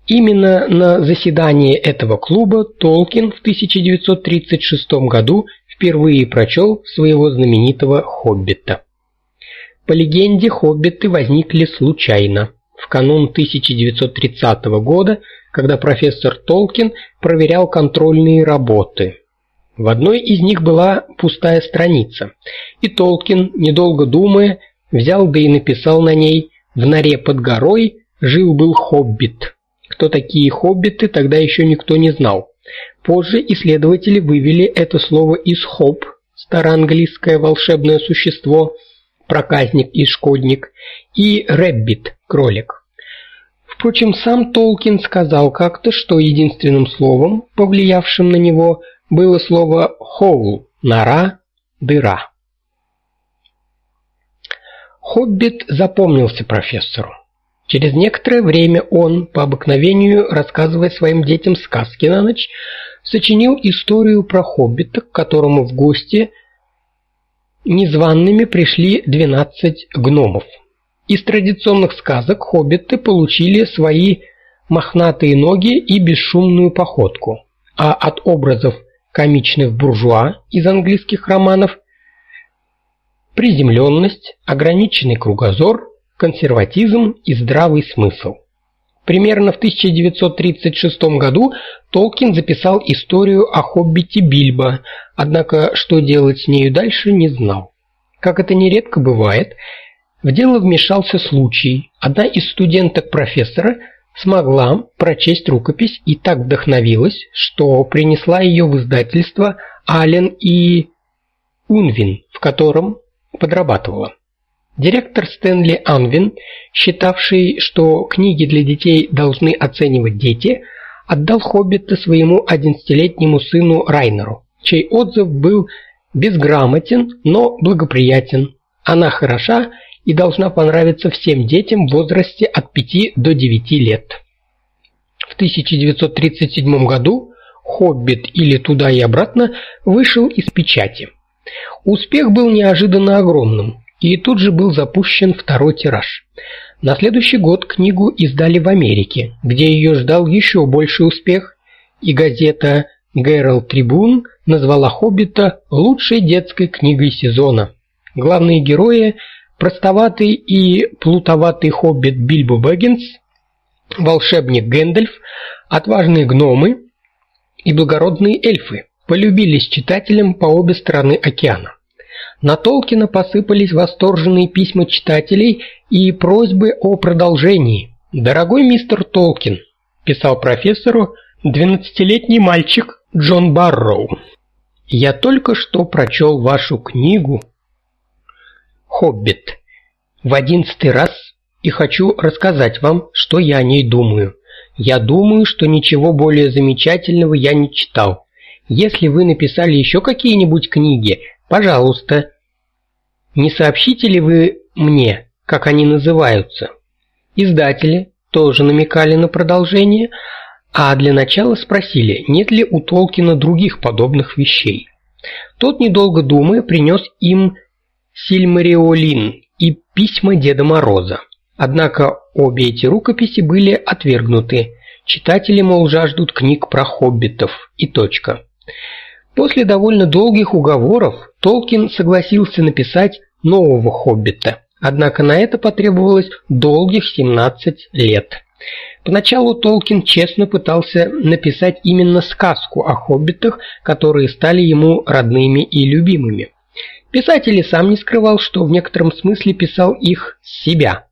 A: Именно на заседании этого клуба Толкин в 1936 году впервые прочел своего знаменитого Хоббита. По легенде, хоббиты возникли случайно. В канун 1930 года когда профессор Толкин проверял контрольные работы. В одной из них была пустая страница, и Толкин, недолго думая, взял да и написал на ней: "В норе под горой жил-был хоббит". Кто такие хоббиты, тогда еще никто не знал. Позже исследователи вывели это слово из хоб, староанглийское волшебное существо, проказник и шкодник, и рэббит, кролик. Впрочем, сам Толкин сказал как-то, что единственным словом, повлиявшим на него, было слово «хоул» – «нора», «дыра». Хоббит запомнился профессору. Через некоторое время он, по обыкновению рассказывая своим детям сказки на ночь, сочинил историю про хоббита, к которому в гости незваными пришли двенадцать гномов. Из традиционных сказок хоббиты получили свои мохнатые ноги и бесшумную походку, а от образов комичных буржуа из английских романов приземленность, ограниченный кругозор, консерватизм и здравый смысл. Примерно в 1936 году Толкин записал историю о хоббите Бильбо, однако что делать с нею дальше не знал. Как это нередко бывает, в дело вмешался случай. Одна из студенток профессора смогла прочесть рукопись и так вдохновилась, что принесла ее в издательство Аллен и Унвин, в котором подрабатывала. Директор Стэнли Анвин, считавший, что книги для детей должны оценивать дети, отдал Хоббита своему одиннадцатилетнему сыну Райнеру, чей отзыв был безграмотен, но благоприятен. Она хороша и должна понравиться всем детям в возрасте от 5 до 9 лет. В 1937 году Хоббит или туда и обратно вышел из печати. Успех был неожиданно огромным, и тут же был запущен второй тираж. На следующий год книгу издали в Америке, где ее ждал еще больший успех, и газета Геральд Трибюн назвала «Хоббита» лучшей детской книгой сезона. Главные герои – простоватый и плутоватый хоббит Бильбо Бэггинс, волшебник Гэндальф, отважные гномы и благородные эльфы – полюбились читателям по обе стороны океана. На Толкина посыпались восторженные письма читателей и просьбы о продолжении. «Дорогой мистер Толкин», – писал профессору двенадцатилетний мальчик Джон Барроу, – «я только что прочел вашу книгу «Хоббит» в одиннадцатый раз и хочу рассказать вам, что я о ней думаю. Я думаю, что ничего более замечательного я не читал. Если вы написали еще какие-нибудь книги, пожалуйста, не сообщите ли вы мне, как они называются? Издатели тоже намекали на продолжение, а для начала спросили, нет ли у Толкина других подобных вещей. Тот, недолго думая, принес им Сильмариолин и письма Деда Мороза. Однако обе эти рукописи были отвергнуты. Читатели, мол, жаждут книг про хоббитов и точка. После довольно долгих уговоров Толкин согласился написать нового хоббита. Однако на это потребовалось долгих 17 лет. Поначалу Толкин честно пытался написать именно сказку о хоббитах, которые стали ему родными и любимыми. Писатель и сам не скрывал, что в некотором смысле писал их себя.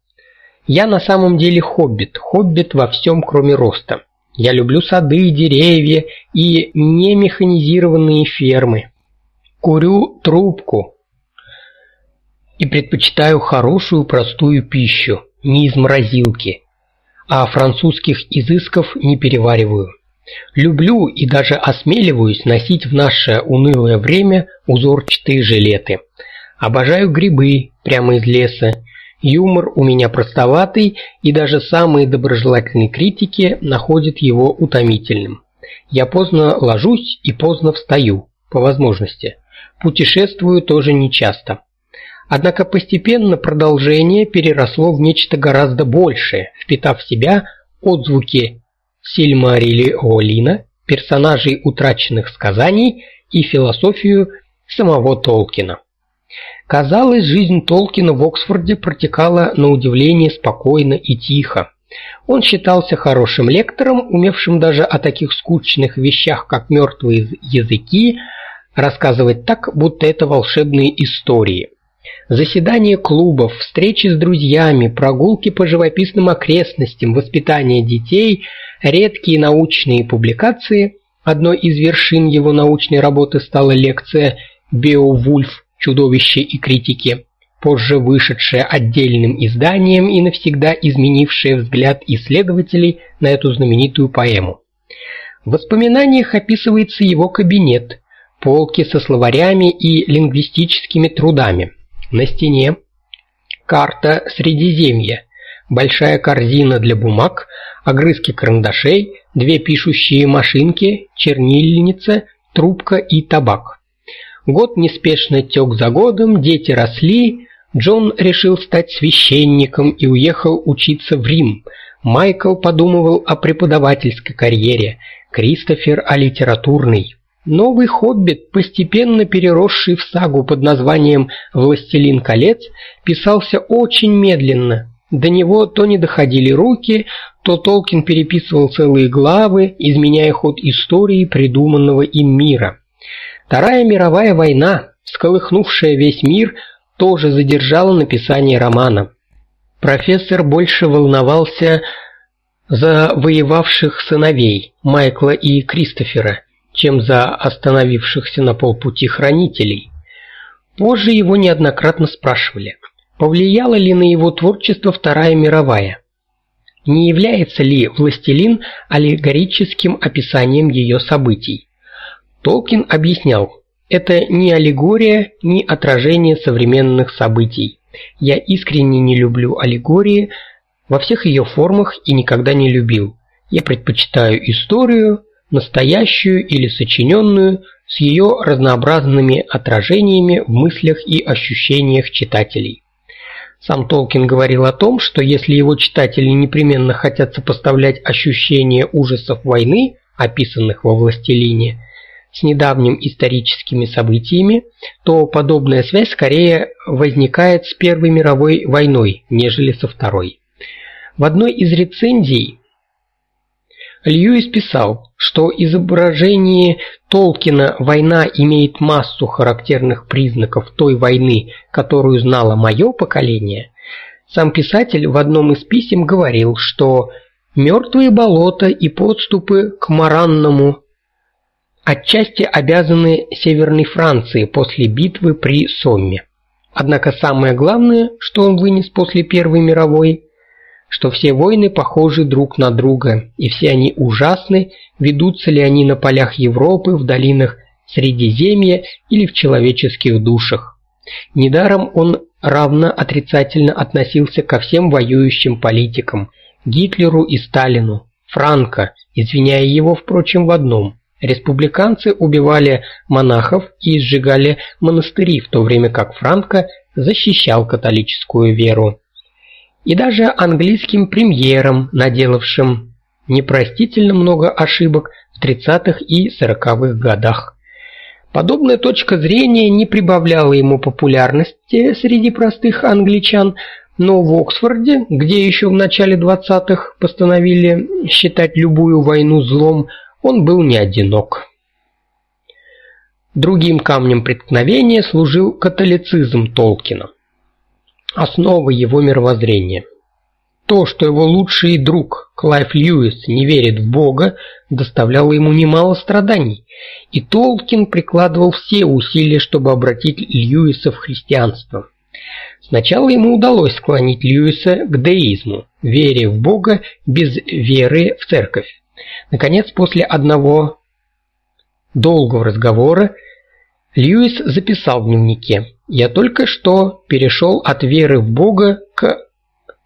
A: Я на самом деле хоббит, хоббит во всем, кроме роста. Я люблю сады, деревья и немеханизированные фермы. Курю трубку и предпочитаю хорошую простую пищу, не из морозилки, а французских изысков не перевариваю. Люблю и даже осмеливаюсь носить в наше унылое время узорчатые жилеты. Обожаю грибы прямо из леса Юмор у меня простоватый, и даже самые доброжелательные критики находят его утомительным. Я поздно ложусь и поздно встаю, по возможности. Путешествую тоже нечасто. Однако постепенно продолжение переросло в нечто гораздо большее, впитав в себя отзвуки Сильмариллиона, персонажей утраченных сказаний и философию самого Толкина. Казалось, жизнь Толкина в Оксфорде протекала на удивление спокойно и тихо. Он считался хорошим лектором, умевшим даже о таких скучных вещах, как мертвые языки, рассказывать так, будто это волшебные истории. Заседания клубов, встречи с друзьями, прогулки по живописным окрестностям, воспитание детей, редкие научные публикации. Одной из вершин его научной работы стала лекция «Беовульф чудовище и критики, позже вышедшее отдельным изданием и навсегда изменившее взгляд исследователей на эту знаменитую поэму. В воспоминаниях описывается его кабинет, полки со словарями и лингвистическими трудами. На стене карта Средиземья, большая корзина для бумаг, огрызки карандашей, две пишущие машинки, чернильница, трубка и табак. Год неспешно тек за годом, дети росли. Джон решил стать священником и уехал учиться в Рим. Майкл подумывал о преподавательской карьере, Кристофер о литературной. Новый хоббит, постепенно переросший в сагу под названием Властелин колец, писался очень медленно. До него то не доходили руки, то Толкин переписывал целые главы, изменяя ход истории придуманного им мира. Вторая мировая война, всколыхнувшая весь мир, тоже задержала написание романа. Профессор больше волновался за воевавших сыновей Майкла и Кристофера, чем за остановившихся на полпути хранителей. Позже его неоднократно спрашивали, повлияла ли на его творчество Вторая мировая. Не является ли «Властелин» аллегорическим описанием ее событий? Толкин объяснял: "Это не аллегория, не отражение современных событий. Я искренне не люблю аллегории во всех ее формах и никогда не любил. Я предпочитаю историю, настоящую или сочиненную, с ее разнообразными отражениями в мыслях и ощущениях читателей". Сам Толкин говорил о том, что если его читатели непременно хотят сопоставлять ощущения ужасов войны, описанных во Властелине, с недавними историческими событиями, то подобная связь скорее возникает с Первой мировой войной, нежели со Второй. В одной из рецензий Льюис писал, что изображение Толкина «Война имеет массу характерных признаков той войны, которую знало мое поколение». Сам писатель в одном из писем говорил, что мертвые болота и подступы к Маранному отчасти обязаны Северной Франции после битвы при Сомме. Однако самое главное, что он вынес после Первой мировой, что все войны похожи друг на друга, и все они ужасны, ведутся ли они на полях Европы, в долинах Средиземья или в человеческих душах. Недаром он равно отрицательно относился ко всем воюющим политикам, Гитлеру и Сталину, Франко, извиняя его, впрочем, в одном – Республиканцы убивали монахов и сжигали монастыри, в то время как Франко защищал католическую веру. И даже английским премьерам, наделавшим непростительно много ошибок в 30-х и 40-х годах. Подобная точка зрения не прибавляла ему популярности среди простых англичан, но в Оксфорде, где еще в начале 20-х постановили считать любую войну злом, он был не одинок. Другим камнем преткновения служил католицизм Толкина, основа его мировоззрения. То, что его лучший друг Клайв Льюис не верит в Бога, доставляло ему немало страданий, и Толкин прикладывал все усилия, чтобы обратить Льюиса в христианство. Сначала ему удалось склонить Льюиса к деизму, вере в Бога без веры в церковь. Наконец, после одного долгого разговора Льюис записал в дневнике: "Я только что перешел от веры в Бога к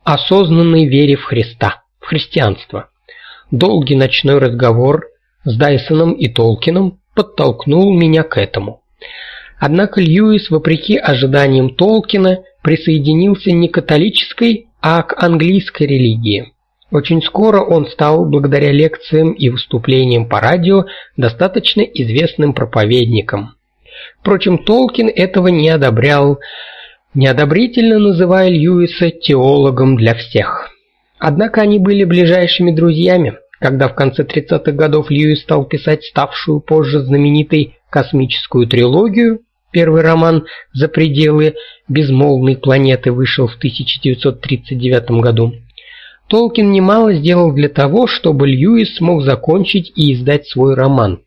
A: осознанной вере в Христа, в христианство. Долгий ночной разговор с Дайсоном и Толкином подтолкнул меня к этому". Однако Льюис, вопреки ожиданиям Толкина, присоединился не к католической, а к английской религии. Очень скоро он стал, благодаря лекциям и выступлениям по радио, достаточно известным проповедником. Впрочем, Толкин этого не одобрял, неодобрительно называя Льюиса теологом для всех. Однако они были ближайшими друзьями. Когда в конце 30-х годов Льюис стал писать ставшую позже знаменитой космическую трилогию, первый роман «За пределы безмолвной планеты» вышел в 1939 году. Толкин немало сделал для того, чтобы Льюис смог закончить и издать свой роман.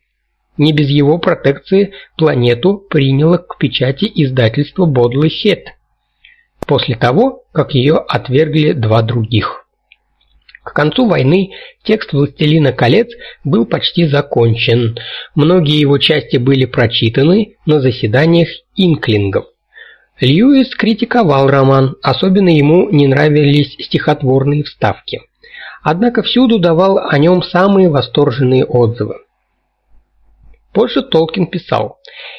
A: Не без его протекции планету приняло к печати издательство Бодлey Хет. После того, как ее отвергли два других. К концу войны текст Властелина колец был почти закончен. Многие его части были прочитаны на заседаниях инклингов. Льюис критиковал роман, особенно ему не нравились стихотворные вставки. Однако всюду давал о нем самые восторженные отзывы. Позже Толкин писал: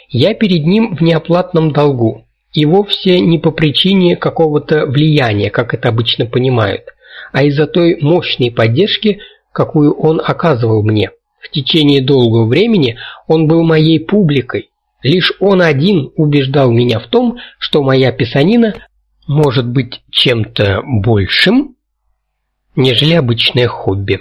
A: "Я перед ним в неоплатном долгу, и вовсе не по причине какого-то влияния, как это обычно понимают, а из-за той мощной поддержки, какую он оказывал мне. В течение долгого времени он был моей публикой, Лишь он один убеждал меня в том, что моя писанина может быть чем-то большим, нежели обычное хобби.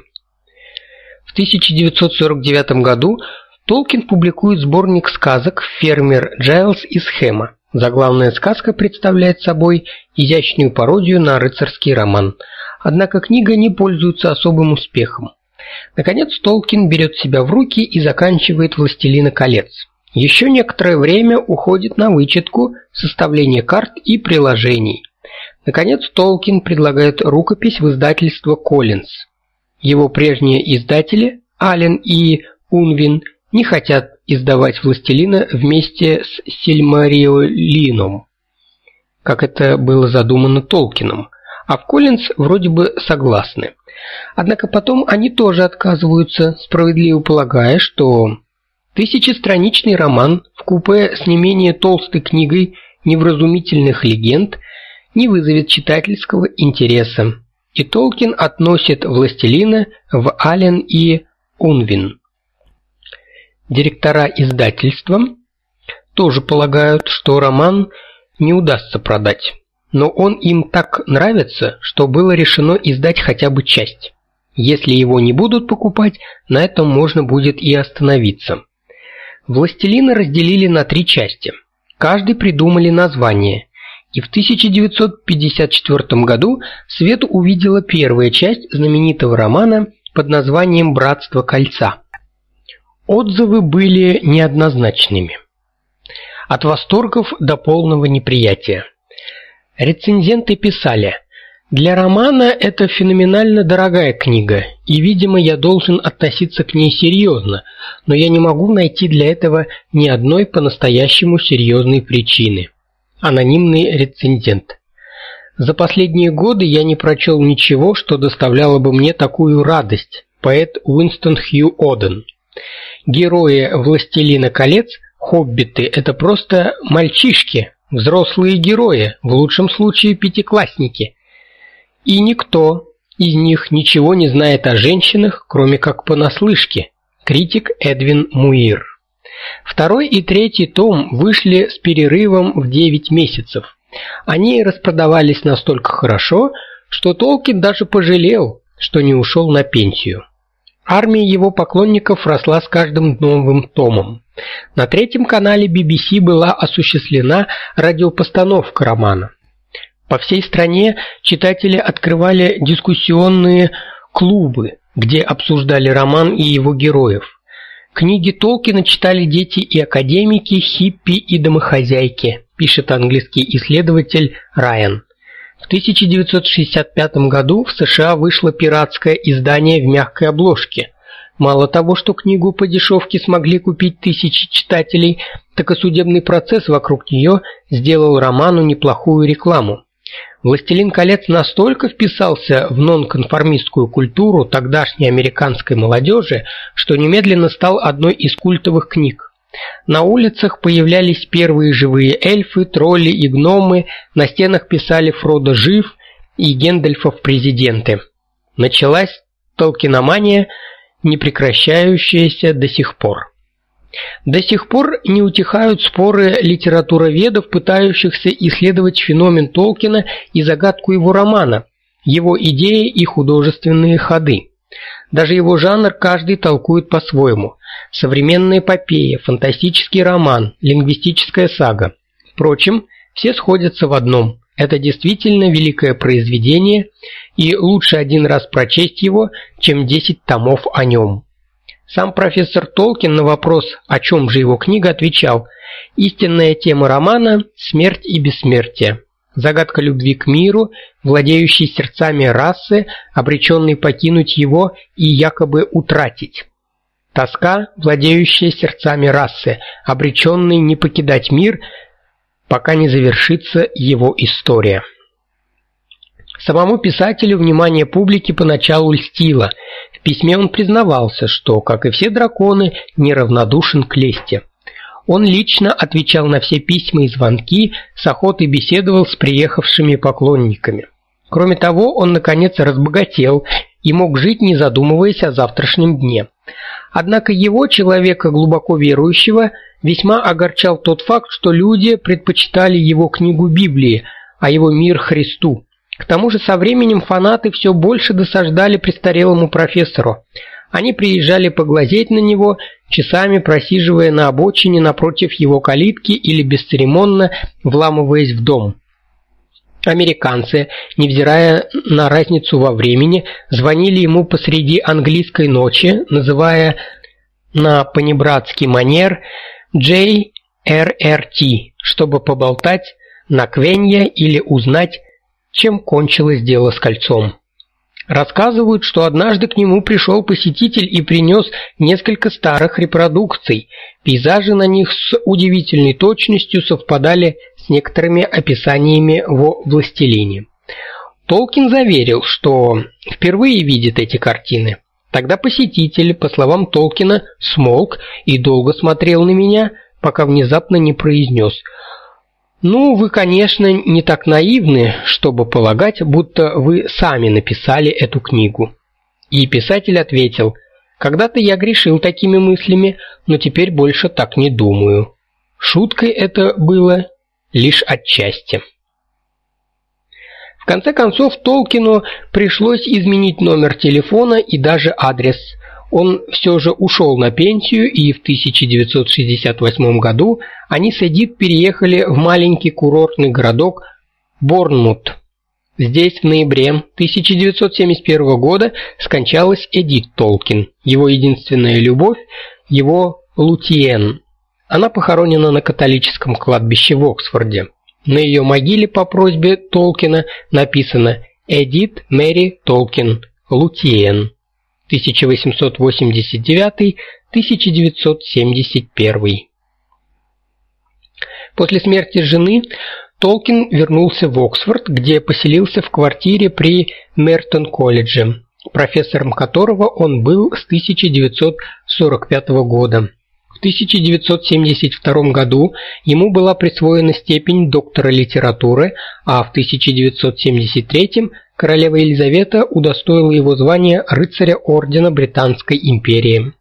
A: В 1949 году Толкин публикует сборник сказок Фермер Джайлс из Хэма. Заглавная сказка представляет собой изящную пародию на рыцарский роман. Однако книга не пользуется особым успехом. Наконец Толкин берет себя в руки и заканчивает Властелина колец. Еще некоторое время уходит на вычетку, составление карт и приложений. Наконец Толкин предлагает рукопись в издательство Коллинз. Его прежние издатели, Аллен и Унвин, не хотят издавать Властелина вместе с Сильмариолином, как это было задумано Толкином, а в Коллинз вроде бы согласны. Однако потом они тоже отказываются, справедливо полагая, что Тысячестраничный роман в купе с не менее толстой книгой невразумительных легенд не вызовет читательского интереса. И Толкин относит Властелина в Ален и Унвин. Директора издательства тоже полагают, что роман не удастся продать, но он им так нравится, что было решено издать хотя бы часть. Если его не будут покупать, на этом можно будет и остановиться. Властелина разделили на три части. Каждый придумали название. И в 1954 году свет увидела первая часть знаменитого романа под названием Братство кольца. Отзывы были неоднозначными. От восторгов до полного неприятия. Рецензенты писали: для романа это феноменально дорогая книга, и, видимо, я должен относиться к ней серьезно, но я не могу найти для этого ни одной по-настоящему серьезной причины. Анонимный рецензент. За последние годы я не прочел ничего, что доставляло бы мне такую радость. Поэт Уинстон Хью Оден. Герои Властелина колец, хоббиты это просто мальчишки, взрослые герои, в лучшем случае пятиклассники и никто из них ничего не знает о женщинах, кроме как понаслышке. Критик Эдвин Муир. Второй и третий том вышли с перерывом в 9 месяцев. Они распродавались настолько хорошо, что Толкин даже пожалел, что не ушел на пенсию. Армия его поклонников росла с каждым новым томом. На третьем канале BBC была осуществлена радиопостановка романа. По всей стране читатели открывали дискуссионные клубы, где обсуждали роман и его героев. Книги Толкина читали дети и академики, хиппи и домохозяйки, пишет английский исследователь Райан. В 1965 году в США вышло пиратское издание в мягкой обложке. Мало того, что книгу по дешевке смогли купить тысячи читателей, так и судебный процесс вокруг нее сделал роману неплохую рекламу. Властелин колец настолько вписался в нонконформистскую культуру тогдашней американской молодежи, что немедленно стал одной из культовых книг. На улицах появлялись первые живые эльфы, тролли и гномы, на стенах писали Фродо жив и Гендальфов президенты. Началась толкиномания, не прекращающаяся до сих пор. До сих пор не утихают споры литературоведов, пытающихся исследовать феномен Толкина и загадку его романа, его идеи и художественные ходы. Даже его жанр каждый толкует по-своему. Современная эпопея, фантастический роман, лингвистическая сага. Впрочем, все сходятся в одном. Это действительно великое произведение, и лучше один раз прочесть его, чем десять томов о нем. Сам профессор Толкин на вопрос, о чем же его книга, отвечал: "Истинная тема романа смерть и бессмертие. Загадка любви к миру, владеющей сердцами расы, обреченной покинуть его и якобы утратить. Тоска, владеющая сердцами расы, обреченной не покидать мир, пока не завершится его история". Самому писателю внимание публики поначалу льстило. В письме он признавался, что, как и все драконы, неравнодушен к лести. Он лично отвечал на все письма и звонки, с охотой беседовал с приехавшими поклонниками. Кроме того, он наконец разбогател и мог жить, не задумываясь о завтрашнем дне. Однако его, человека глубоко верующего, весьма огорчал тот факт, что люди предпочитали его книгу Библии, а его мир Христу. К тому же со временем фанаты все больше досаждали престарелому профессору. Они приезжали поглазеть на него, часами просиживая на обочине напротив его калитки или бесцеремонно вламываясь в дом. Американцы, невзирая на разницу во времени, звонили ему посреди английской ночи, называя на понебратский манер JRRT, чтобы поболтать на квенья или узнать, чем кончилось дело с кольцом. Рассказывают, что однажды к нему пришел посетитель и принес несколько старых репродукций. Пейзажи на них с удивительной точностью совпадали с некоторыми описаниями во Властелине. Толкин заверил, что впервые видит эти картины. Тогда посетитель, по словам Толкина, смолк и долго смотрел на меня, пока внезапно не произнес – ну, вы, конечно, не так наивны, чтобы полагать, будто вы сами написали эту книгу. И писатель ответил: Когда-то я грешил такими мыслями, но теперь больше так не думаю. Шуткой это было лишь отчасти. В конце концов Толкину пришлось изменить номер телефона и даже адрес. Он все же ушел на пенсию, и в 1968 году они с Эдит переехали в маленький курортный городок Борнмут. Здесь в ноябре 1971 года скончалась Эдит Толкин, его единственная любовь, его Лутиен. Она похоронена на католическом кладбище в Оксфорде. На ее могиле по просьбе Толкина написано Эдит Мэри Толкин, Лутиен, 1889-1971. После смерти жены Толкин вернулся в Оксфорд, где поселился в квартире при Мертон-колледже, профессором которого он был с 1945 года. В 1972 году ему была присвоена степень доктора литературы, а в 1973 королева Елизавета удостоила его звания рыцаря ордена Британской империи.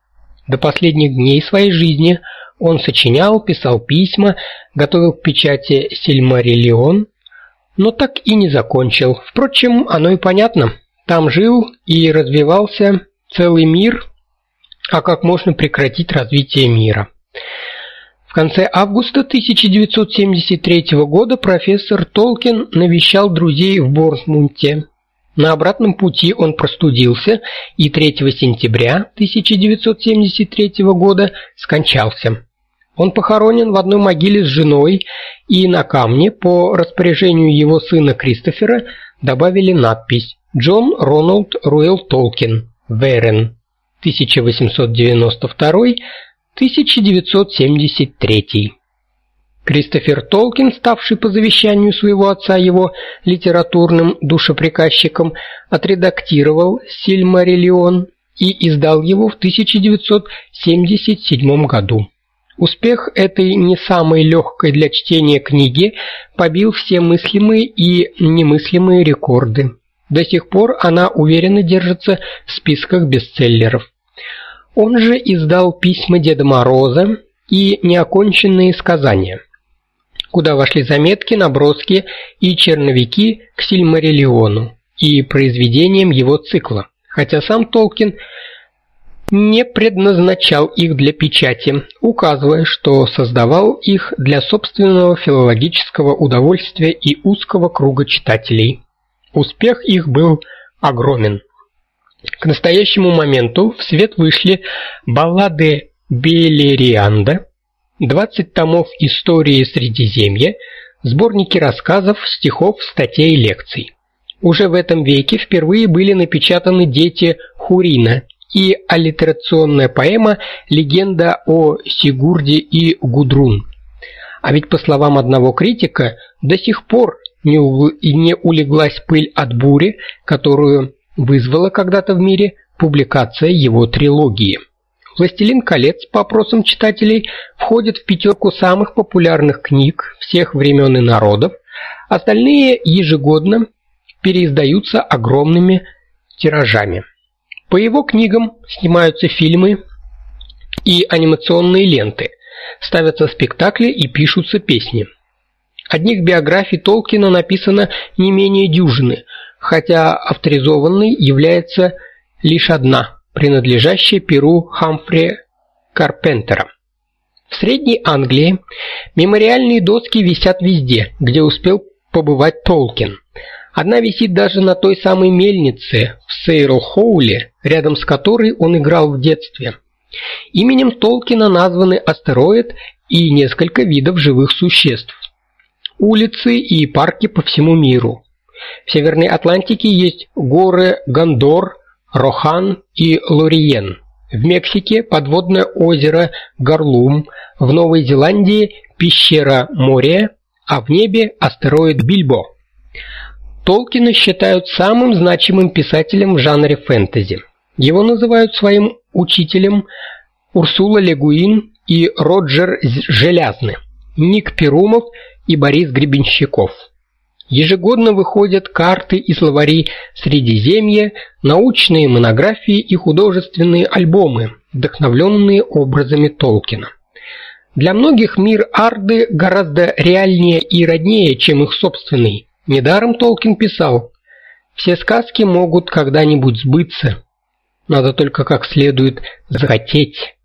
A: До последних дней своей жизни – он сочинял, писал письма, готовил к печати Сильмариллион, но так и не закончил. Впрочем, оно и понятно. Там жил и развивался целый мир, а как можно прекратить развитие мира? В конце августа 1973 года профессор Толкин навещал друзей в Борнмуте. На обратном пути он простудился и 3 сентября 1973 года скончался. Он похоронен в одной могиле с женой, и на камне по распоряжению его сына Кристофера добавили надпись: Джон Роналд Руэлл Толкин, Верен, 1892-1973. Кристофер Толкин, ставший по завещанию своего отца его литературным душеприказчиком, отредактировал Сильмариллион и издал его в 1977 году. Успех этой не самой легкой для чтения книги побил все мыслимые и немыслимые рекорды. До сих пор она уверенно держится в списках бестселлеров. Он же издал письма Деда Мороза и неоконченные сказания, куда вошли заметки, наброски и черновики к Сильмариллиону и произведениям его цикла. Хотя сам Толкин – не предназначал их для печати, указывая, что создавал их для собственного филологического удовольствия и узкого круга читателей. Успех их был огромен. К настоящему моменту в свет вышли баллады Белерианда, 20 томов истории Средиземья, сборники рассказов, стихов, статей и лекций. Уже в этом веке впервые были напечатаны дети Хурина и аллитерационная поэма Легенда о Сигурде и Гудрун. А ведь по словам одного критика, до сих пор не улеглась пыль от бури, которую вызвала когда-то в мире публикация его трилогии. Властелин колец по опросам читателей входит в пятерку самых популярных книг всех времен и народов. Остальные ежегодно переиздаются огромными тиражами. По его книгам снимаются фильмы и анимационные ленты, ставятся спектакли и пишутся песни. Одних биографий Толкина написано не менее дюжины, хотя авторизованной является лишь одна, принадлежащая перу Хамфри Карпентера. В Средней Англии мемориальные доски висят везде, где успел побывать Толкин. Одна висит даже на той самой мельнице в Сейрл-Хоуле, рядом с которой он играл в детстве. Именем Толкина названы астероид и несколько видов живых существ. Улицы и парки по всему миру. В Северной Атлантике есть горы Гондор, Рохан и Лориен. В Мексике подводное озеро Гарлум, в Новой Зеландии пещера Море, а в небе астероид Бильбо. Толкина считают самым значимым писателем в жанре фэнтези. Его называют своим учителем Урсула Легуин и Роджер Желязный, Ник Перумов и Борис Гребенщиков. Ежегодно выходят карты и словари Средиземья, научные монографии и художественные альбомы, вдохновленные образами Толкина. Для многих мир Арды гораздо реальнее и роднее, чем их собственный. Недаром Толкин писал: "Все сказки могут когда-нибудь сбыться. Надо только как следует захотеть".